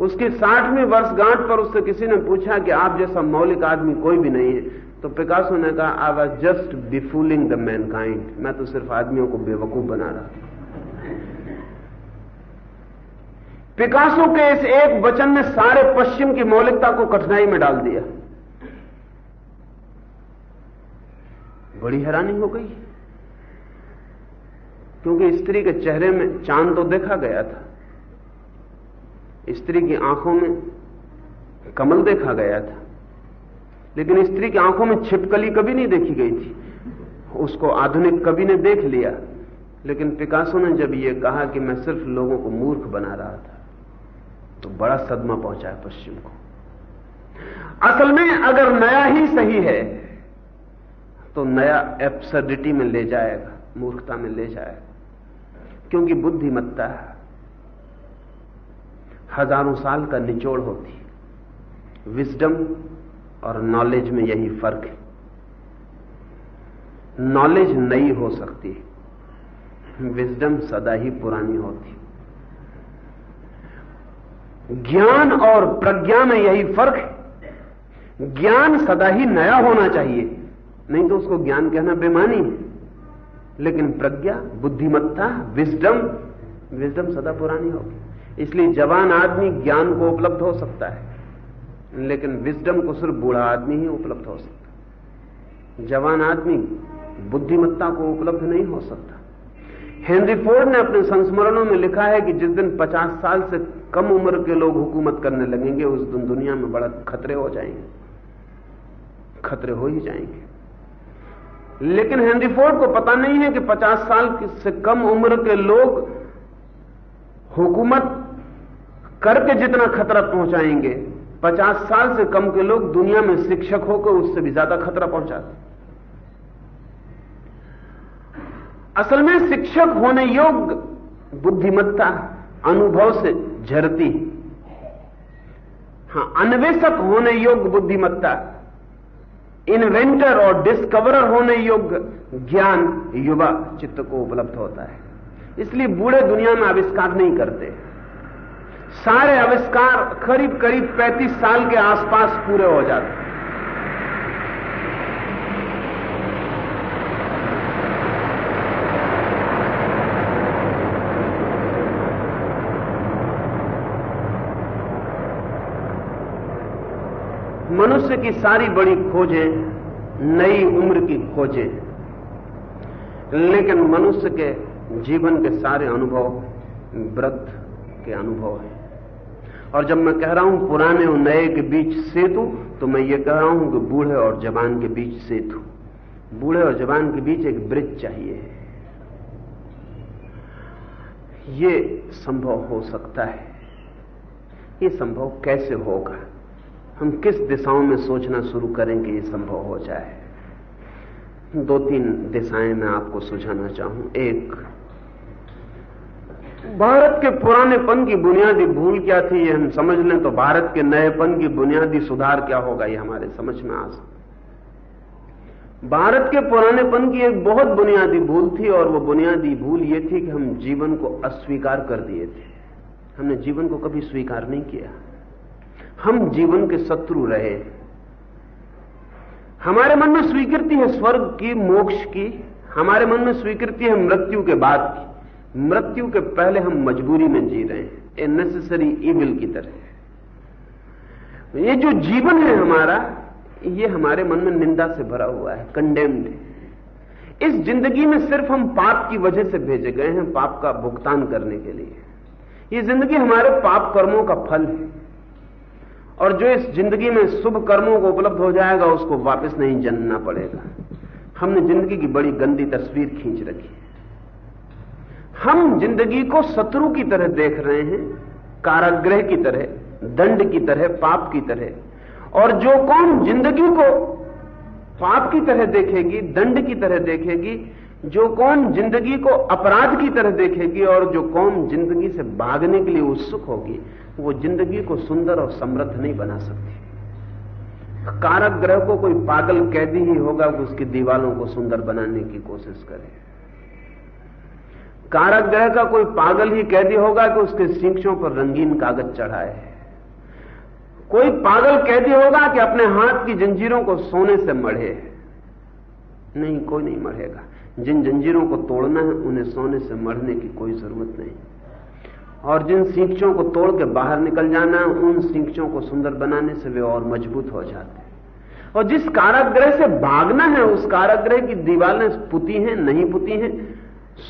उसकी साठवीं वर्षगांठ पर उससे किसी ने पूछा कि आप जैसा मौलिक आदमी कोई भी नहीं है तो पिकासो ने कहा I was just befooling the mankind मैं तो सिर्फ़ आदमियों को बेवकूफ़ बना रहा था। पिकासो के इस एक वचन ने सारे पश्चिम की मौलिकता को कठिनाई में डाल दिया। बड़ी हैरानी हो गई। क्योंकि स्त्री के चेहरे में चाँद तो देखा गया था। स्त्री की आँखों में कमल देखा गया था। लेकिन स्त्री की आँखों में छिपकली कभी नहीं देखी गई थी। उसको आधुनिक कवि ने देख लिया। लेकिन पिकासो ने जब यह कहा कि मैं सिर्फ़ लोगों को मूर्ख बना रहा था तो बड़ा सदमा पहुँचा है पश्चिम को। असल में अगर नया ही सही है तो नया एप्सर्डिटी में ले जाएगा, मूर्खता में ले जाएगा। क्योंकि बुद्धिमत्ता हज़ारों साल का निचोड़ होती है। विजडम और नॉलेज में यही फ़र्क है। नॉलेज नई हो सकती है। विजडम सदा ही पुरानी होती ज्ञान और प्रज्ञा में यही फ़र्क है। ज्ञान सदा ही नया होना चाहिए। नहीं तो उसको ज्ञान कहना बेमानी है। लेकिन प्रज्ञा, बुद्धिमत्ता, विजडम विजडम सदा पुरानी होगी। इसलिए जवान आदमी ज्ञान को उपलब्ध हो सकता है, लेकिन विजडम को सिर्फ़ बूढ़ा आदमी ही उपलब्ध हो सकता है। जवान आदमी बुद्धिमत्ता को उपलब्ध नहीं हो सकता। हेनरी फोर्ड ने अपने संस्मरणों में लिखा है कि जिस दिन 50 साल से कम उम्र के लोग हुकूमत करने लगेंगे, उस दिन दुनिया में बड़ा खतरे हो जाएँगे। खतरे हो ही जाएँगे। लेकिन हेनरी फोर्ड को पता नहीं है कि 50 साल से कम उम्र के लोग हुकूमत करके जितना खतरा पहुंचाएँगे 50 साल से कम के लोग दुनिया में शिक्षक होकर उससे भी ज़्यादा खतरा पहुंचाते असल में शिक्षक होने योग्य बुद्धिमत्ता अनुभव से झरती हाँ। अन्वेषक होने योग्य बुद्धिमत्ता, इन्वेंटर और डिस्कवरर होने योग्य ज्ञान युवा चित्त को उपलब्ध होता है। इसलिए बूढ़े दुनिया में आविष्कार नहीं करते। सारे आविष्कार करीब करीब 35 साल के आसपास पूरे हो जाते मनुष्य की सारी बड़ी खोजें, नई उम्र की खोजें। लेकिन मनुष्य के जीवन के सारे अनुभव वृद्ध के अनुभव हैं। और जब मैं कह रहा हूँ पुराने और नए के बीच सेतु तो मैं ये कह रहा हूँ कि बूढ़े और जवान के बीच सेतु। बूढ़े और जवान के बीच एक ब्रिज चाहिए। ये संभव हो सकता है। ये संभव कैसे होगा? हम किस दिशाओं में सोचना शुरू करें कि ये संभव हो जाए? दो तीन दिशाएँ मैं आपको सुझाना चाहूँ। एक, भारत के पुरानेपन की बुनियादी भूल क्या थी ये हम समझ लें तो भारत के नएपन की बुनियादी सुधार क्या होगा ये हमारे समझ में आ सकता भारत के पुरानेपन की एक बहुत बुनियादी भूल थी और वो बुनियादी भूल ये थी कि हम जीवन को अस्वीकार कर दिए थे। हमने जीवन को कभी स्वीकार नहीं किया। हम जीवन के शत्रु रहे। हमारे मन में स्वीकृति है स्वर्ग की, मोक्ष की। हमारे मन में स्वीकृति है मृत्यु के बाद की। मृत्यु के पहले हम मजबूरी में जी रहे हैं। ए नेसेसरी इविल की तरह ये जो जीवन है हमारा, ये हमारे मन में निंदा से भरा हुआ है कंडेम्ड है। इस ज़िंदगी में सिर्फ़ हम पाप की वजह से भेजे गए हैं, पाप का भुगतान करने के लिए। ये ज़िंदगी हमारे पाप कर्मों का फल है। और जो इस ज़िंदगी में शुभ कर्मों को उपलब्ध हो जाएगा, उसको वापस नहीं जनना पड़ेगा। हमने ज़िंदगी की बड़ी गंदी तस्वीर खींच रखी है। हम ज़िंदगी को शत्रु की तरह देख रहे हैं काराग्रह की तरह, दंड की तरह, पाप की तरह। और जो कौन ज़िंदगी को पाप की तरह देखेगी, दंड की तरह देखेगी जो कौन ज़िंदगी को अपराध की तरह देखेगी और जो कौन ज़िंदगी से भागने के लिए उत्सुक होगी, वो ज़िंदगी को सुंदर और समृद्ध नहीं बना सकती। कारक ग्रह को कोई पागल कैदी ही होगा कि उसकी दीवालों को सुंदर बनाने की कोशिश करे। कारक ग्रह का कोई पागल ही कैदी होगा कि उसके सींचों पर रंगीन कागज़ चढ़ाए। कोई पागल कैदी होगा कि अपने हाथ की जंजीरों को सोने से मढ़े। नहीं, कोई नहीं मढ़ेगा। जिन जंजीरों को तोड़ना है उन्हें सोने से मरने की कोई ज़रूरत नहीं। और जिन सींचों को तोड़ के बाहर निकल जाना है उन सींचों को सुंदर बनाने से वे और मज़बूत हो जाते हैं। और जिस काराग्रह से भागना है उस काराग्रह की दीवारें पुती हैं नहीं पुती हैं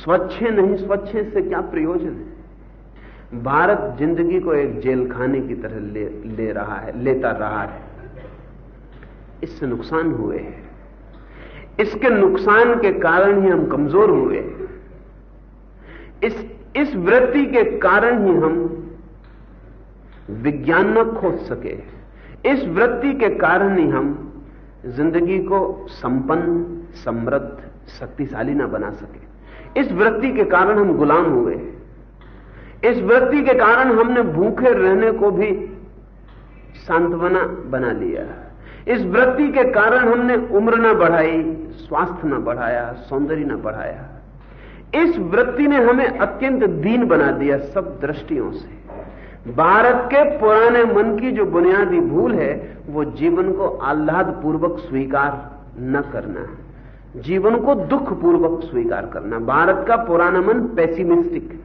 स्वच्छ है नहीं स्वच्छ है इससे क्या प्रयोजन है? भारत ज़िंदगी को एक जेल खाने की तरह ले, ले रहा है लेता रहा है। इससे नुकसान हुए हैं। इसके नुकसान के कारण ही हम कमज़ोर हुए। इस इस वृत्ति के कारण ही हम विज्ञान न खोज सके। इस वृत्ति के कारण ही हम ज़िंदगी को संपन्न, समृद्ध, शक्तिशाली न बना सके। इस वृत्ति के कारण हम गुलाम हुए। इस वृत्ति के कारण हमने भूखे रहने को भी सांत्वना बना लिया। इस वृत्ति के कारण हमने उम्र न बढ़ाई, स्वास्थ्य न बढ़ाया, सौंदर्य न बढ़ाया। इस वृत्ति ने हमें अत्यंत दीन बना दिया सब दृष्टियों से। भारत के पुराने मन की जो बुनियादी भूल है, वो जीवन को आह्लाद पूर्वक स्वीकार न करना, जीवन को दुख पूर्वक स्वीकार करना। भारत का पुराना मन पैसिमिस्टिक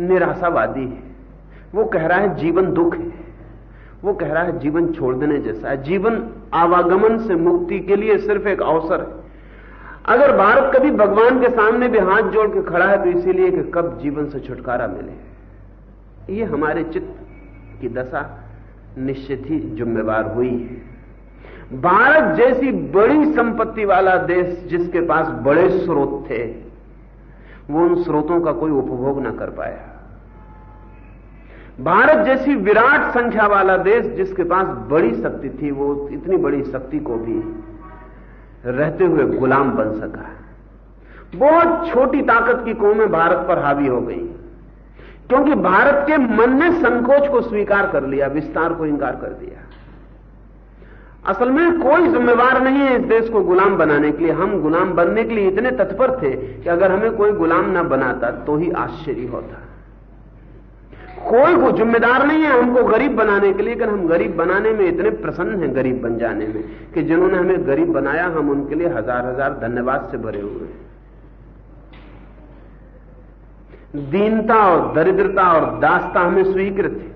निराशावादी है। वो कह रहा है, जीवन दुख है। वो कह रहा है, जीवन छोड़ देने जैसा है। जीवन आवागमन से मुक्ति के लिए सिर्फ़ एक अवसर है। अगर भारत कभी भगवान के सामने भी हाथ जोड़ के खड़ा है तो इसीलिए कि कब जीवन से छुटकारा मिले। ये हमारे चित्त की दशा निश्चित ही जिम्मेवार हुई है। भारत जैसी बड़ी संपत्ति वाला देश जिसके पास बड़े स्रोत थे, वो उन स्रोतों का कोई उपभोग ना कर पाया। भारत जैसी विराट संख्या वाला देश जिसके पास बड़ी शक्ति थी, वो इतनी बड़ी शक्ति को भी रहते हुए गुलाम बन सका। बहुत छोटी ताकत की कौमें भारत पर हावी हो गई, क्योंकि भारत के मन ने संकोच को स्वीकार कर लिया, विस्तार को इंकार कर दिया। असल में कोई जिम्मेवार नहीं है इस देश को गुलाम बनाने के लिए। हम गुलाम बनने के लिए इतने तत्पर थे कि अगर हमें कोई गुलाम ना बनाता तो ही आश्चर्य होता। कोई को जिम्मेदार नहीं है हमको गरीब बनाने के लिए लेकिन हम गरीब बनाने में इतने प्रसन्न हैं गरीब बन जाने में, कि जिन्होंने हमें गरीब बनाया, हम उनके लिए हज़ार हज़ार धन्यवाद से भरे हुए हैं। दीनता और दरिद्रता और दासता हमें स्वीकृत है।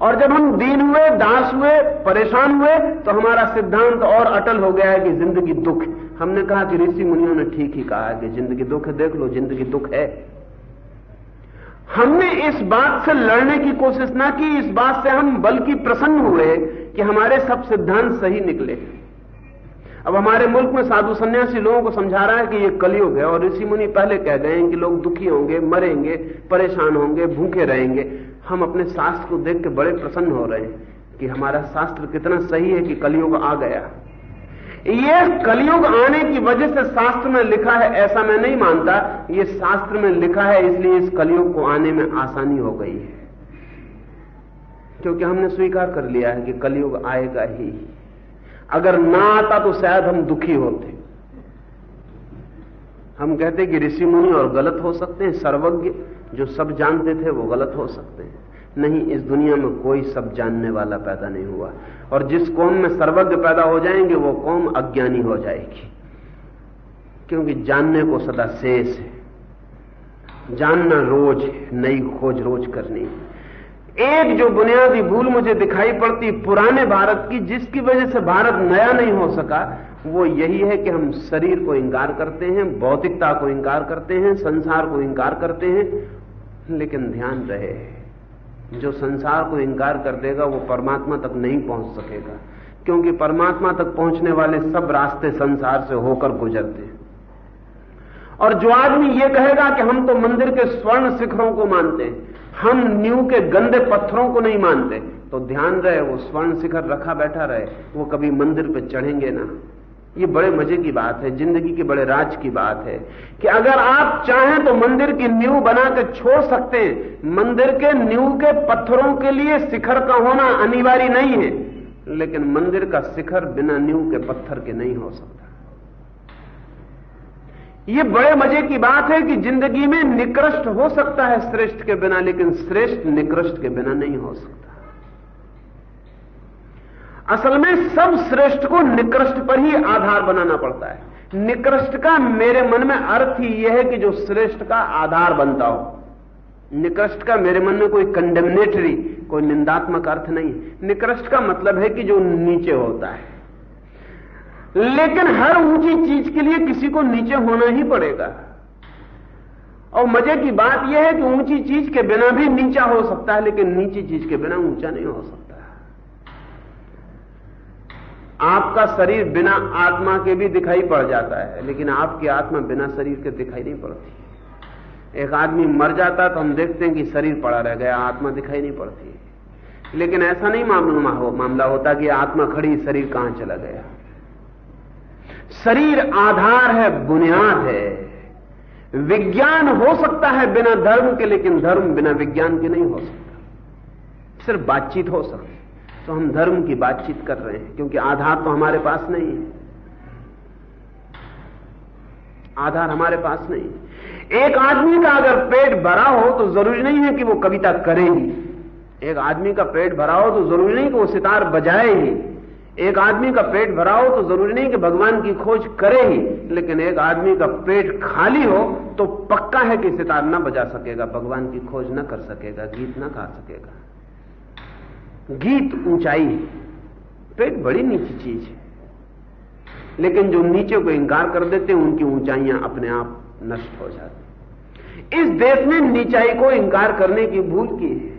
और जब हम दीन हुए, दास हुए, परेशान हुए तो हमारा सिद्धांत और अटल हो गया है कि ज़िंदगी दुख हमने कहा कि ऋषि मुनियों ने ठीक ही कहा कि ज़िंदगी दुख है, देख लो, ज़िंदगी दुख है। हमने इस बात से लड़ने की कोशिश ना की, इस बात से हम बल्कि प्रसन्न हुए कि हमारे सब सिद्धांत सही निकले अब हमारे मुल्क में साधु सन्यासी लोगों को समझा रहा है कि ये कलयुग है और ऋषि मुनि पहले कह गए हैं कि लोग दुखी होंगे, मरेंगे, परेशान होंगे, भूखे रहेंगे। हम अपने शास्त्र को देख के बड़े प्रसन्न हो रहे हैं कि हमारा शास्त्र कितना सही है कि कलयुग आ गया। ये कलयुग आने की वजह से शास्त्र में लिखा है, ऐसा मैं नहीं मानता। ये शास्त्र में लिखा है, इसलिए इस कलयुग को आने में आसानी हो गई है। क्योंकि हमने स्वीकार कर लिया है कि कलयुग आएगा ही। अगर ना आता तो शायद हम दुखी होते। हम कहते कि ऋषि मुनि और गलत हो सकते हैं, सर्वज्ञ जो सब जानते थे वो गलत हो सकते हैं। नहीं, इस दुनिया में कोई सब जानने वाला पैदा नहीं हुआ। और जिस कौम में सर्वज्ञ पैदा हो जाएँगे, वो कौम अज्ञानी हो जाएगी। क्योंकि जानने को सदा शेष है। जानना रोज है, नई खोज रोज करनी है। एक जो बुनियादी भूल मुझे दिखाई पड़ती पुराने भारत की, जिसकी वजह से भारत नया नहीं हो सका, वो यही है कि हम शरीर को इंकार करते हैं, भौतिकता को इंकार करते हैं, संसार को इंकार करते हैं, लेकिन ध्यान रहे। जो संसार को इंकार कर देगा, वो परमात्मा तक नहीं पहुँच सकेगा। क्योंकि परमात्मा तक पहुँचने वाले सब रास्ते संसार से होकर गुजरते हैं। और जो आदमी ये कहेगा कि हम तो मंदिर के स्वर्ण शिखरों को मानते हैं, हम न्यू के गंदे पत्थरों को नहीं मानते तो ध्यान रहे, वो स्वर्ण शिखर रखा बैठा रहे, वो कभी मंदिर पे चढ़ेंगे ना। ये बड़े मज़े की बात है, ज़िंदगी के बड़े राज की बात है कि अगर आप चाहें तो मंदिर की न्यू बना के छोड़ सकते हैं। मंदिर के न्यू के पत्थरों के लिए शिखर का होना अनिवार्य नहीं है, लेकिन मंदिर का शिखर बिना न्यू के पत्थर के नहीं हो सकता। ये बड़े मज़े की बात है कि ज़िंदगी में निकृष्ट हो सकता है श्रेष्ठ के बिना, लेकिन श्रेष्ठ निकृष्ट के बिना नहीं हो सकता। असल में सब श्रेष्ठ को निकृष्ट पर ही आधार बनाना पड़ता है। निकृष्ट का मेरे मन में अर्थ ही यह है कि जो श्रेष्ठ का आधार बनता हो। निकृष्ट का मेरे मन में कोई कंडेमनेटरी कोई निंदात्मक अर्थ नहीं निकृष्ट का मतलब है कि जो नीचे होता है। लेकिन हर ऊँची चीज़ के लिए किसी को नीचे होना ही पड़ेगा। और मज़े की बात यह है कि ऊँची चीज़ के बिना भी नीचा हो सकता है, लेकिन नीची चीज़ के बिना ऊँचा नहीं हो सकता। आपका शरीर बिना आत्मा के भी दिखाई पड़ जाता है लेकिन आपकी आत्मा बिना शरीर के दिखाई नहीं पड़ती। एक आदमी मर जाता तो हम देखते हैं कि शरीर पड़ा रह गया आत्मा दिखाई नहीं पड़ती। लेकिन ऐसा नहीं मामला हो, मामला होता कि आत्मा खड़ी शरीर कहाँ चला गया। शरीर आधार है बुनियाद है। विज्ञान हो सकता है बिना धर्म के लेकिन धर्म बिना विज्ञान के नहीं हो सकता। सिर्फ़ बातचीत हो सकती। तो हम धर्म की बातचीत कर रहे हैं, क्योंकि आधार तो हमारे पास नहीं है। आधार हमारे पास नहीं है। एक आदमी का अगर पेट भरा हो तो ज़रूरी नहीं है कि वो कविता करेगी। एक आदमी का पेट भरा हो तो ज़रूरी नहीं कि वो सितार बजाएगी। एक आदमी का पेट भरा हो तो ज़रूरी नहीं कि भगवान की खोज करे ही लेकिन एक आदमी का पेट खाली हो तो पक्का है कि सितार न बजा सकेगा, भगवान की खोज न कर सकेगा, गीत न गा सकेगा। गीत ऊंचाई है पेट बड़ी नीची चीज़ है। लेकिन जो नीचे को इंकार कर देते हैं, उनकी ऊंचाइयाँ अपने आप नष्ट हो जाती इस देश ने नीचाई को इंकार करने की भूल की है।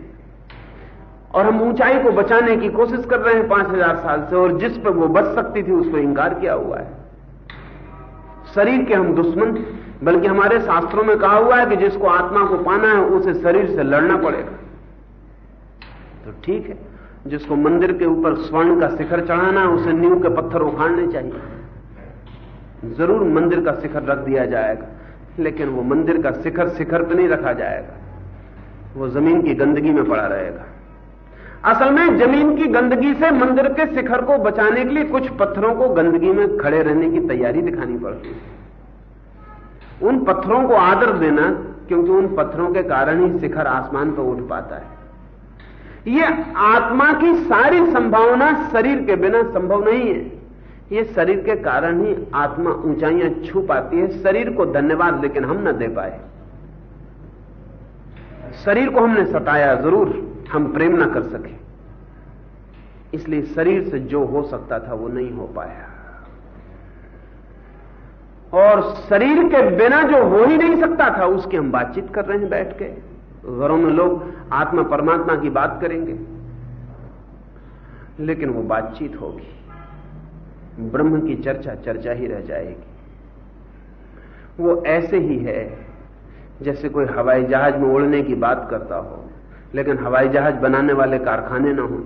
और हम ऊंचाई को बचाने की कोशिश कर रहे हैं पाँच हज़ार साल से, और जिस पर वो बच सकती थी, उसको इंकार किया हुआ है। शरीर के हम दुश्मन, बल्कि हमारे शास्त्रों में कहा हुआ है कि जिसको आत्मा को पाना है, उसे शरीर से लड़ना पड़ेगा। तो ठीक है। जिसको मंदिर के ऊपर स्वर्ण का शिखर चढ़ाना, उसे नींव के पत्थर उखाड़ने चाहिए। ज़रूर मंदिर का शिखर रख दिया जाएगा, लेकिन वो मंदिर का शिखर शिखर पर नहीं रखा जाएगा। वो ज़मीन की गंदगी में पड़ा रहेगा। असल में ज़मीन की गंदगी से मंदिर के शिखर को बचाने के लिए कुछ पत्थरों को गंदगी में खड़े रहने की तैयारी दिखानी पड़ती है। उन पत्थरों को आदर देना, क्योंकि उन पत्थरों के कारण ही शिखर आसमान पर उठ पाता है। यह आत्मा की सारी संभावना शरीर के बिना संभव नहीं है। ये शरीर के कारण ही आत्मा ऊंचाइयाँ छू पाती है। शरीर को धन्यवाद लेकिन हम न दे पाए। शरीर को हमने सताया, ज़रूर हम प्रेम ना कर सके। इसलिए शरीर से जो हो सकता था वो नहीं हो पाया। और शरीर के बिना जो हो ही नहीं सकता था, उसकी हम बातचीत कर रहे हैं बैठ के। घरों में लोग आत्मा परमात्मा की बात करेंगे। लेकिन वो बातचीत होगी। ब्रह्म की चर्चा चर्चा ही रह जाएगी। वो ऐसे ही है, जैसे कोई हवाई जहाज़ में उड़ने की बात करता हो। लेकिन हवाई जहाज़ बनाने वाले कारखाने ना हो,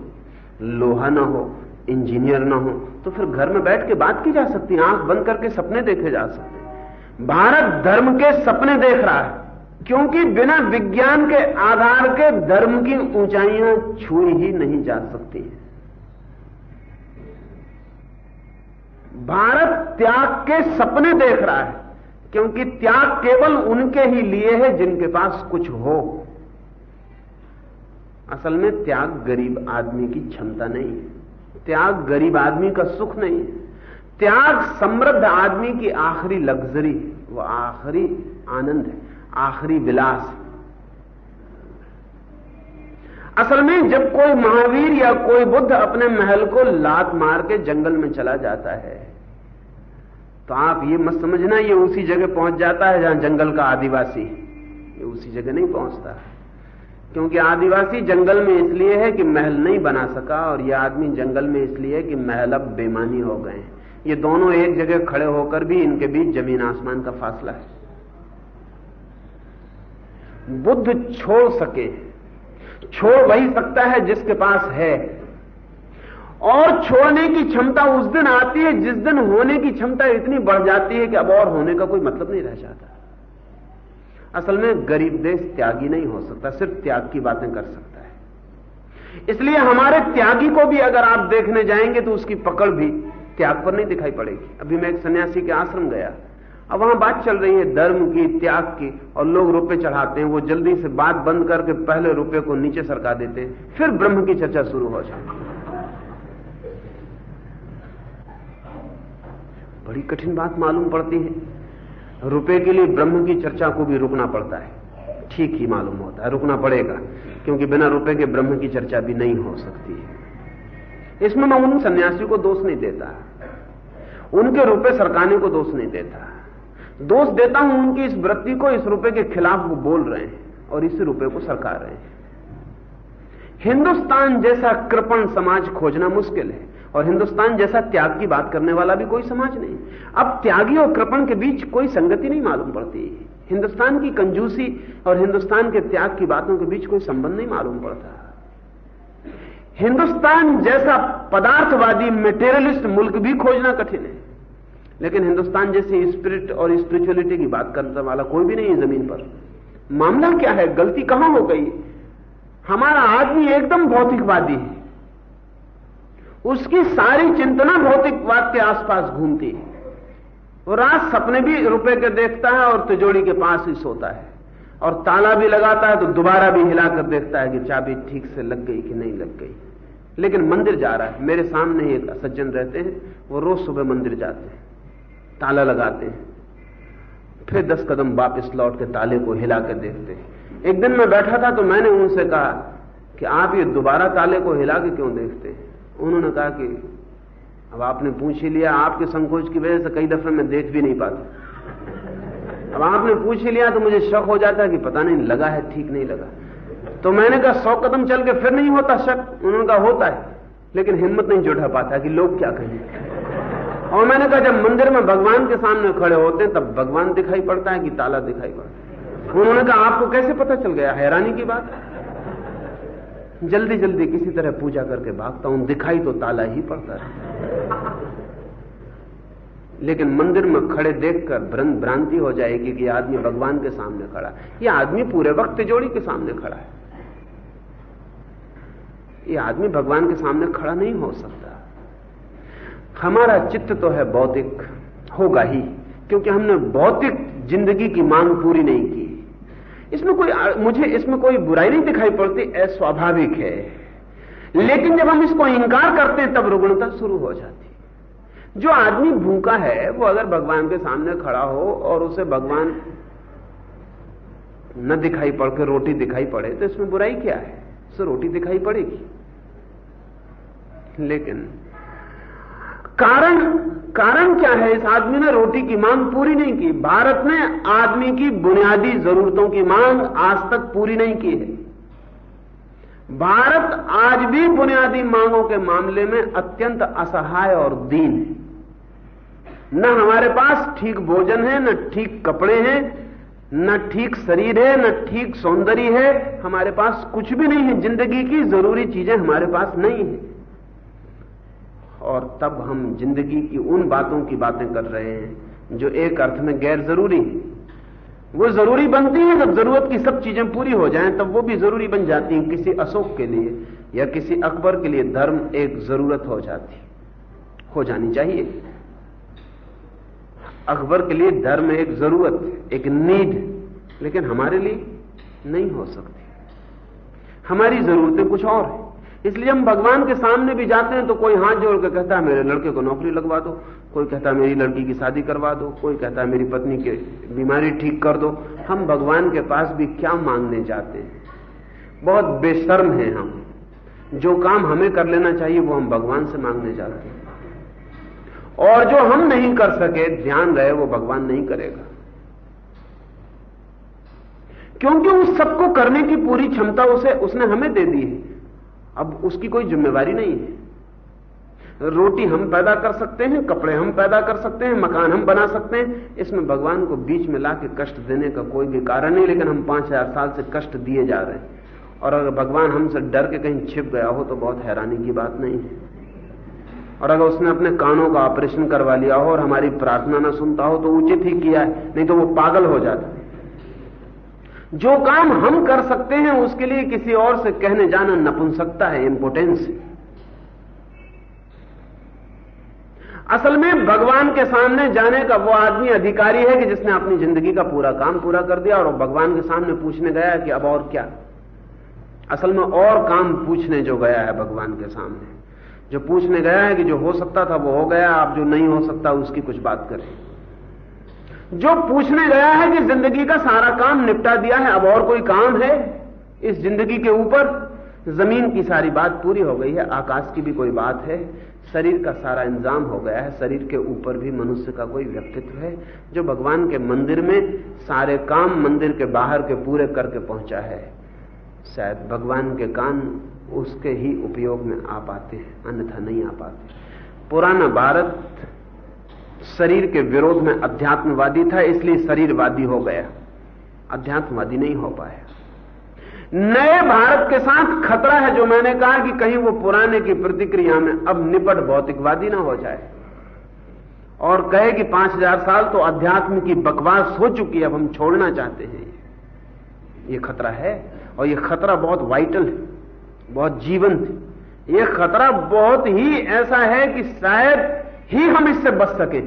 लोहा ना हो, इंजीनियर ना हो तो फिर घर में बैठ के बात की जा सकती आँख बंद करके सपने देखे जा सकते भारत धर्म के सपने देख रहा है। क्योंकि बिना विज्ञान के आधार के धर्म की ऊंचाइयाँ छुई ही नहीं जा सकती। भारत त्याग के सपने देख रहा है, क्योंकि त्याग केवल उनके ही लिए है जिनके पास कुछ हो। असल में त्याग गरीब आदमी की क्षमता नहीं है। त्याग गरीब आदमी का सुख नहीं है। त्याग समृद्ध आदमी की आखिरी लग्जरी वो आखिरी आनंद है। आखिरी विलास असल में जब कोई महावीर या कोई बुद्ध अपने महल को लात मार के जंगल में चला जाता है तो आप ये मत समझना ये उसी जगह पहुँच जाता है जहाँ जंगल का आदिवासी ये उसी जगह नहीं पहुँचता। क्योंकि आदिवासी जंगल में इसलिए है कि महल नहीं बना सका और यह आदमी जंगल में इसलिए है कि महल अब बेमानी हो गए ये दोनों एक जगह खड़े होकर भी इनके बीच ज़मीन आसमान का फासला है। बुद्ध छोड़ सके। छोड़ वही सकता है जिसके पास है। और छोड़ने की क्षमता उस दिन आती है, जिस दिन होने की क्षमता इतनी बढ़ जाती है कि अब और होने का कोई मतलब नहीं रह जाता। असल में गरीब देश त्यागी नहीं हो सकता, सिर्फ़ त्याग की बातें कर सकता है। इसलिए हमारे त्यागी को भी अगर आप देखने जाएँगे तो उसकी पकड़ भी त्याग पर नहीं दिखाई पड़ेगी। अभी मैं एक सन्यासी के आश्रम गया। अब वहाँ बात चल रही है धर्म की, त्याग की, और लोग रुपए चढ़ाते हैं, वो जल्दी से बात बंद करके पहले रुपए को नीचे सरका देते हैं, फिर ब्रह्म की चर्चा शुरू हो जाती बड़ी कठिन बात मालूम पड़ती है। रुपए के लिए ब्रह्म की चर्चा को भी रुकना पड़ता है। ठीक ही मालूम होता है, रुकना पड़ेगा, क्योंकि बिना रुपए के ब्रह्म की चर्चा भी नहीं हो सकती है। इसमें मैं उन सन्यासी को दोष नहीं देता, उनके रुपए सरकाने को दोष नहीं देता। दोष देता हूँ उनकी इस वृत्ति को, इस रुपए के खिलाफ वो बोल रहे हैं और इसी रुपए को सरका रहे हैं। हिंदुस्तान जैसा कृपण समाज खोजना मुश्किल है और हिंदुस्तान जैसा त्याग की बात करने वाला भी कोई समाज नहीं। अब त्यागी और कृपण के बीच कोई संगति नहीं मालूम पड़ती। हिंदुस्तान की कंजूसी और हिंदुस्तान के त्याग की बातों के बीच कोई संबंध नहीं मालूम पड़ता। हिंदुस्तान जैसा पदार्थवादी मेटेरियलिस्ट मुल्क भी खोजना कठिन है। लेकिन हिंदुस्तान जैसी स्पिरिट और स्पिरिचुअलिटी की बात करने वाला कोई भी नहीं है ज़मीन पर। मामला क्या है? गलती कहाँ हो गई? हमारा आदमी एकदम भौतिकवादी है। उसकी सारी चिंतना भौतिकवाद के आसपास घूमती है। वो रात सपने भी रुपए के देखता है और तिजोड़ी के पास ही सोता है। और ताला भी लगाता है तो दोबारा भी हिलाकर देखता है कि चाबी ठीक से लग गई कि नहीं लग गई। लेकिन मंदिर जा रहा है। मेरे सामने एक सज्जन रहते हैं। वो रोज सुबह मंदिर जाते हैं। ताला लगाते हैं। फिर दस कदम वापस लौट के ताले को हिला कर देखते हैं। एक दिन मैं बैठा था तो मैंने उनसे कहा कि आप ये दोबारा ताले को हिला के क्यों देखते हैं? उन्होंने कहा कि अब आपने पूछ ही लिया, आपके संकोच की वजह से कई दफे मैं देख भी नहीं पाता। अब आपने पूछ ही लिया तो मुझे शक हो जाता है कि पता नहीं लगा है, ठीक नहीं लगा। तो मैंने कहा, सौ कदम चल के फिर नहीं होता शक? उन्होंने कहा, होता है। लेकिन हिम्मत नहीं जुटा पाता कि लोग क्या कहें। और मैंने कहा, जब मंदिर में भगवान के सामने खड़े होते हैं, तब भगवान दिखाई पड़ता है कि ताला दिखाई पड़ता है। उन्होंने कहा, आपको कैसे पता चल गया? हैरानी की बात जल्दी जल्दी किसी तरह पूजा करके भागता हूँ, दिखाई तो ताला ही पड़ता है। लेकिन मंदिर में खड़े देखकर भ्रांति हो जाएगी कि आदमी भगवान के सामने खड़ा है। यह आदमी पूरे वक्त तिजोड़ी के सामने खड़ा है। यह आदमी भगवान के सामने खड़ा नहीं हो सकता। हमारा चित्त तो है भौतिक, होगा ही, क्योंकि हमने भौतिक ज़िंदगी की मांग पूरी नहीं की। इसमें कोई, मुझे इसमें कोई बुराई नहीं दिखाई पड़ती, अस्वाभाविक है। लेकिन जब हम इसको इंकार करते हैं, तब रुग्णता शुरू हो जाती। जो आदमी भूखा है, वो अगर भगवान के सामने खड़ा हो और उसे भगवान न दिखाई पड़, के रोटी दिखाई पड़े तो इसमें बुराई क्या है? उसे रोटी दिखाई पड़ेगी। लेकिन कारण कारण क्या है? इस आदमी ने रोटी की मांग पूरी नहीं की। भारत ने आदमी की बुनियादी जरूरतों की मांग आज तक पूरी नहीं की है। भारत आज भी बुनियादी मांगों के मामले में अत्यंत असहाय और दीन है। न हमारे पास ठीक भोजन है, न ठीक कपड़े हैं, न ठीक शरीर है, न ठीक सौंदर्य है। हमारे पास कुछ भी नहीं है। ज़िंदगी की ज़रूरी चीज़ें हमारे पास नहीं है। और तब हम ज़िंदगी की उन बातों की बातें कर रहे हैं, जो एक अर्थ में गैर ज़रूरी है। वो ज़रूरी बनती है, जब ज़रूरत की सब चीज़ें पूरी हो जाएँ, तब वो भी ज़रूरी बन जाती हैं किसी अशोक के लिए या किसी अकबर के लिए धर्म एक ज़रूरत हो जाती, हो जानी चाहिए। अकबर के लिए धर्म एक ज़रूरत, एक नीड, लेकिन हमारे लिए नहीं हो सकती। हमारी जरूरतें कुछ और है। इसलिए हम भगवान के सामने भी जाते हैं तो कोई हाथ जोड़ के कहता है, मेरे लड़के को नौकरी लगवा दो। कोई कहता है, मेरी लड़की की शादी करवा दो। कोई कहता है, मेरी पत्नी की बीमारी ठीक कर दो। हम भगवान के पास भी क्या मांगने जाते हैं? बहुत बेशर्म हैं हम। जो काम हमें कर लेना चाहिए, वो हम भगवान से मांगने जाते हैं। और जो हम नहीं कर सके, ध्यान रहे, वो भगवान नहीं करेगा। क्योंकि उस सबको करने की पूरी क्षमता उसे, उसने हमें दे दी है। अब उसकी कोई जिम्मेवारी नहीं है। रोटी हम पैदा कर सकते हैं, कपड़े हम पैदा कर सकते हैं, मकान हम बना सकते हैं। इसमें भगवान को बीच में लाके कष्ट देने का कोई भी कारण नहीं, लेकिन हम पाँच हज़ार साल से कष्ट दिए जा रहे हैं। और अगर भगवान हमसे डर के कहीं छिप गया हो तो बहुत हैरानी की बात नहीं है। और अगर उसने अपने कानों का ऑपरेशन करवा लिया हो और हमारी प्रार्थना ना सुनता हो तो उचित ही किया है, नहीं तो वो पागल हो जाता जो काम हम कर सकते हैं, उसके लिए किसी और से कहने जाना नपुंसकता है इंपोर्टेंस है। असल में भगवान के सामने जाने का वो आदमी अधिकारी है कि जिसने अपनी ज़िंदगी का पूरा काम पूरा कर दिया और भगवान के सामने पूछने गया कि अब और क्या? असल में और काम पूछने जो गया है भगवान के सामने। जो पूछने गया है कि जो हो सकता था वो हो गया अब जो नहीं हो सकता उसकी कुछ बात करें। जो पूछने गया है कि ज़िंदगी का सारा काम निपटा दिया है, अब और कोई काम है? इस ज़िंदगी के ऊपर ज़मीन की सारी बात पूरी हो गई है, आकाश की भी कोई बात है, शरीर का सारा इंतज़ाम हो गया है, शरीर के ऊपर भी मनुष्य का कोई व्यक्तित्व है, जो भगवान के मंदिर में सारे काम मंदिर के बाहर के पूरे करके पहुँचा है। शायद भगवान के कान उसके ही उपयोग में आ पाते हैं, अन्यथा नहीं आ पाते। पुराना भारत शरीर के विरोध में अध्यात्मवादी था, इसलिए शरीरवादी हो गया। अध्यात्मवादी नहीं हो पाया। नए भारत के साथ खतरा है जो मैंने कहा कि कहीं वो पुराने की प्रतिक्रिया में अब निपट भौतिकवादी ना हो जाए। और कहे कि पाँच हज़ार साल तो अध्यात्म की बकवास हो चुकी है, अब हम छोड़ना चाहते हैं। ये खतरा है, और ये खतरा बहुत वाइटल है, बहुत जीवंत है। ये खतरा बहुत ही ऐसा है कि शायद ही हम इससे बच सके।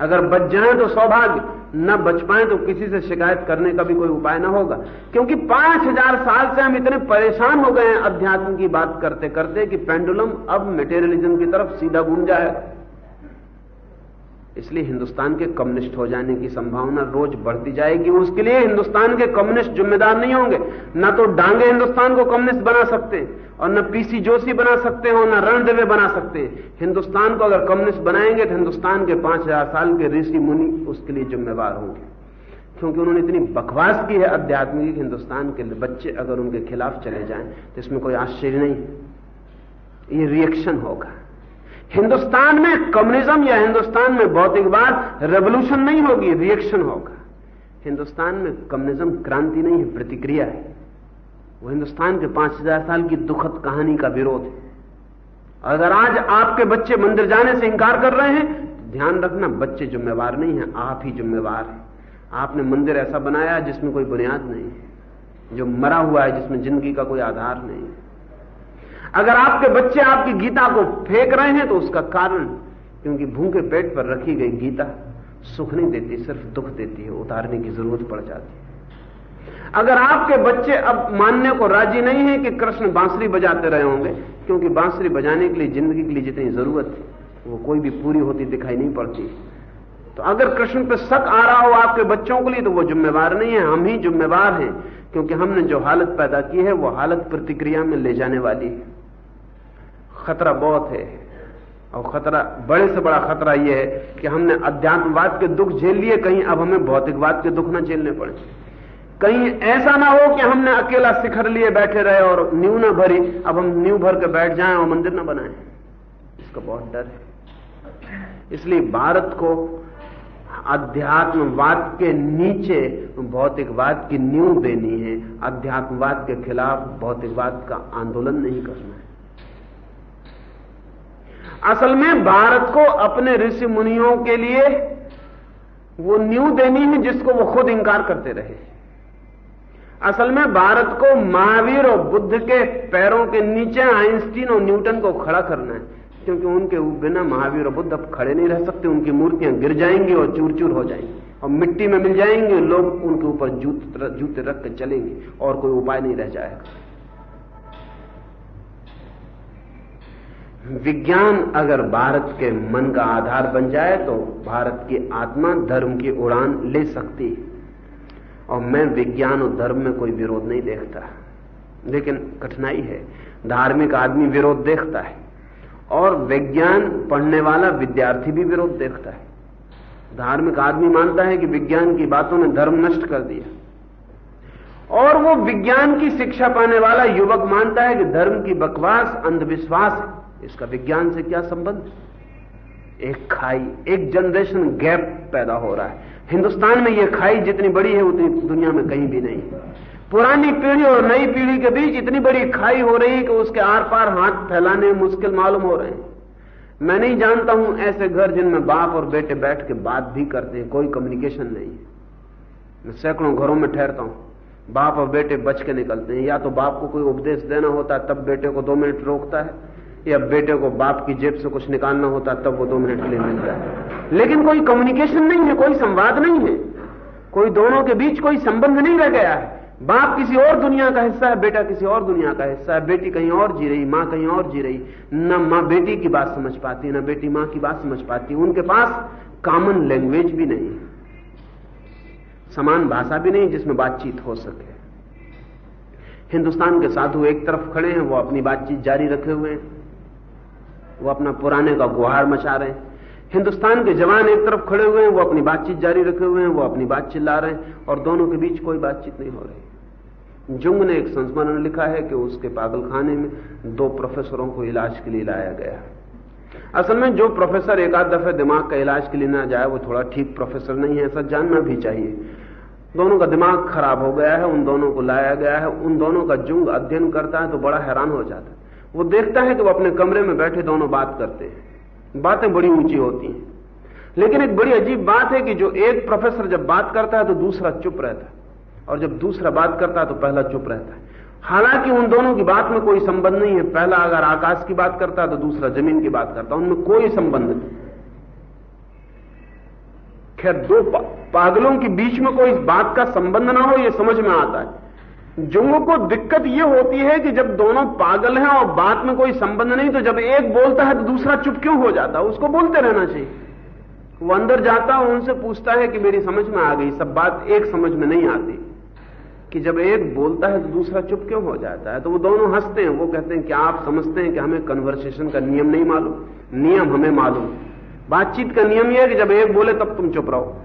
अगर बच जाएँ तो सौभाग्य, न बच पाए तो किसी से शिकायत करने का भी कोई उपाय ना होगा। क्योंकि पाँच हज़ार साल से हम इतने परेशान हो गए हैं अध्यात्म की बात करते करते कि पेंडुलम अब मेटेरियलिज्म की तरफ़ सीधा घूम जाएगा। इसलिए हिंदुस्तान के कम्युनिस्ट हो जाने की संभावना रोज बढ़ती जाएगी उसके लिए हिंदुस्तान के कम्युनिस्ट जिम्मेदार नहीं होंगे। न तो डांगे हिंदुस्तान को कम्युनिस्ट बना सकते और न पीसी जोशी बना सकते हो न रणदेवे बना सकते। हिंदुस्तान को अगर कम्युनिस्ट बनाएँगे तो हिंदुस्तान के पाँच हज़ार साल के ऋषि मुनि उसके लिए जिम्मेवार होंगे। क्योंकि उन्होंने इतनी बकवास की है अध्यात्मिक हिंदुस्तान के बच्चे अगर उनके खिलाफ चले जाएँ तो इसमें कोई आश्चर्य नहीं। ये रिएक्शन होगा। हिंदुस्तान में कम्युनिज्म या हिंदुस्तान में भौतिकवाद रेवोल्यूशन नहीं होगी रिएक्शन होगा। हिंदुस्तान में कम्युनिज्म क्रांति नहीं है, प्रतिक्रिया है। वो हिंदुस्तान के पाँच हज़ार साल की दुखद कहानी का विरोध है। अगर आज आपके बच्चे मंदिर जाने से इंकार कर रहे हैं तो ध्यान रखना, बच्चे जिम्मेवार नहीं है, आप ही जिम्मेवार हैं। आपने मंदिर ऐसा बनाया जिसमें कोई बुनियाद नहीं है, जो मरा हुआ है, जिसमें ज़िंदगी का कोई आधार नहीं है। अगर आपके बच्चे आपकी गीता को फेंक रहे हैं तो उसका कारण क्योंकि भूखे पेट पर रखी गई गीता सुख नहीं देती, सिर्फ़ दुख देती है, उतारने की ज़रूरत पड़ जाती है। अगर आपके बच्चे अब मानने को राज़ी नहीं है कि कृष्ण बांसुरी बजाते रहे होंगे, क्योंकि बांसुरी बजाने के लिए, ज़िंदगी के लिए जितनी ज़रूरत थी वो कोई भी पूरी होती दिखाई नहीं पड़ती। तो अगर कृष्ण पे शक आ रहा हो आपके बच्चों के लिए तो वो जिम्मेवार नहीं है, हम ही जिम्मेवार हैं, क्योंकि हमने जो हालत पैदा की है, वो हालत प्रतिक्रिया में ले जाने वाली है। खतरा बहुत है। और खतरा, बड़े से बड़ा खतरा यह है कि हमने अध्यात्मवाद के दुख झेल लिए, कहीं अब हमें भौतिकवाद के दुख ना झेलने पड़े। कहीं ऐसा ना हो कि हमने अकेला शिखर लिए बैठे रहे और न्यू ना भरी, अब हम न्यू भर के बैठ जाएँ और मंदिर ना बनाएँ। इसका बहुत डर है। इसलिए भारत को अध्यात्मवाद के नीचे भौतिकवाद की नींव देनी है। अध्यात्मवाद के खिलाफ भौतिकवाद का आंदोलन नहीं करना है। असल में भारत को अपने ऋषि मुनियों के लिए वो न्यू देनी है जिसको वो खुद इंकार करते रहे। असल में भारत को महावीर और बुद्ध के पैरों के नीचे आइंस्टीन और न्यूटन को खड़ा करना है, क्योंकि उनके बिना महावीर और बुद्ध अब खड़े नहीं रह सकते, उनकी मूर्तियाँ गिर जाएँगी और चूर चूर हो जाएँगी, और मिट्टी में मिल जाएँगे, लोग उनके ऊपर जूते रख कर चलेंगे, और कोई उपाय नहीं रह जाएगा। विज्ञान अगर भारत के मन का आधार बन जाए तो भारत की आत्मा धर्म की उड़ान ले सकती है। और मैं विज्ञान और धर्म में कोई विरोध नहीं देखता। लेकिन कठिनाई है। धार्मिक आदमी विरोध देखता है। और विज्ञान पढ़ने वाला विद्यार्थी भी विरोध देखता है। धार्मिक आदमी मानता है कि विज्ञान की बातों ने धर्म नष्ट कर दिया। और वो विज्ञान की शिक्षा पाने वाला युवक मानता है कि धर्म की बकवास, अंधविश्वास है। इसका विज्ञान से क्या संबंध? एक खाई, एक जनरेशन गैप पैदा हो रहा है। हिंदुस्तान में यह खाई जितनी बड़ी है, उतनी दुनिया में कहीं भी नहीं। पुरानी पीढ़ी और नई पीढ़ी के बीच इतनी बड़ी खाई हो रही है कि उसके आर पार हाथ फैलाने मुश्किल मालूम हो रहे हैं। मैं नहीं जानता हूँ ऐसे घर जिनमें बाप और बेटे बैठ के बात भी करते हैं, कोई कम्युनिकेशन नहीं है। मैं सैकड़ों घरों में ठहरता हूँ। बाप और बेटे बच के निकलते हैं। या तो बाप को कोई उपदेश देना होता है, तब बेटे को दो मिनट रोकता है। या बेटे को बाप की जेब से कुछ निकालना होता, तब वो दो मिनट के लिए मिलता है। लेकिन कोई कम्युनिकेशन नहीं है, कोई संवाद नहीं है। कोई दोनों के बीच कोई संबंध नहीं रह गया है। बाप किसी और दुनिया का हिस्सा है, बेटा किसी और दुनिया का हिस्सा है, बेटी कहीं और जी रही, माँ कहीं और जी रही। न माँ बेटी की बात समझ पाती, न बेटी माँ की बात समझ पाती। उनके पास कॉमन लैंग्वेज भी नहीं समान भाषा भी नहीं जिसमें बातचीत हो सके। हिंदुस्तान के साधु एक तरफ़ खड़े हैं, वो अपनी बातचीत जारी रखे हुए हैं। वो अपना पुराने का गुहार मचा रहे हैं। हिंदुस्तान के जवान एक तरफ़ खड़े हुए हैं, वो अपनी बातचीत जारी रखे हुए हैं, वो अपनी बात चिल्ला रहे हैं और दोनों के बीच कोई बातचीत नहीं हो रही। जुंग ने एक संस्मरण लिखा है कि उसके पागलखाने में दो प्रोफेसरों को इलाज के लिए लाया गया असल में जो प्रोफेसर एक आध दफे दिमाग का इलाज के लिए ना जाए, वो थोड़ा ठीक प्रोफेसर नहीं है, ऐसा जानना भी चाहिए। दोनों का दिमाग खराब हो गया है, उन दोनों को लाया गया है, उन दोनों का जुंग अध्ययन करता है तो बड़ा हैरान हो जाता है। वो देखता है कि वो अपने कमरे में बैठे दोनों बात करते हैं। बातें बड़ी ऊँची होती हैं। लेकिन एक बड़ी अजीब बात है कि जो एक प्रोफेसर जब बात करता है तो दूसरा चुप रहता है। और जब दूसरा बात करता है तो पहला चुप रहता है। हालाँकि उन दोनों की बात में कोई संबंध नहीं है। पहला अगर आकाश की बात करता है तो दूसरा ज़मीन की बात करता है। उनमें कोई संबंध नहीं। खैर, दो पागलों के बीच में कोई बात का संबंध ना हो यह समझ में आता है। जुंग को दिक्कत यह होती है कि जब दोनों पागल हैं और बात में कोई संबंध नहीं तो जब एक बोलता है तो दूसरा चुप क्यों हो जाता है? उसको बोलते रहना चाहिए। वो अंदर जाता है, उनसे पूछता है कि मेरी समझ में आ गई। सब बात एक समझ में नहीं आती। कि जब एक बोलता है तो दूसरा चुप क्यों हो जाता है? तो वो दोनों हँसते हैं। वो कहते हैं कि आप समझते हैं कि हमें कन्वर्सेशन का नियम नहीं मालूम। नियम हमें मालूम। बातचीत का नियम यह है कि जब एक बोले तब तुम चुप रहो।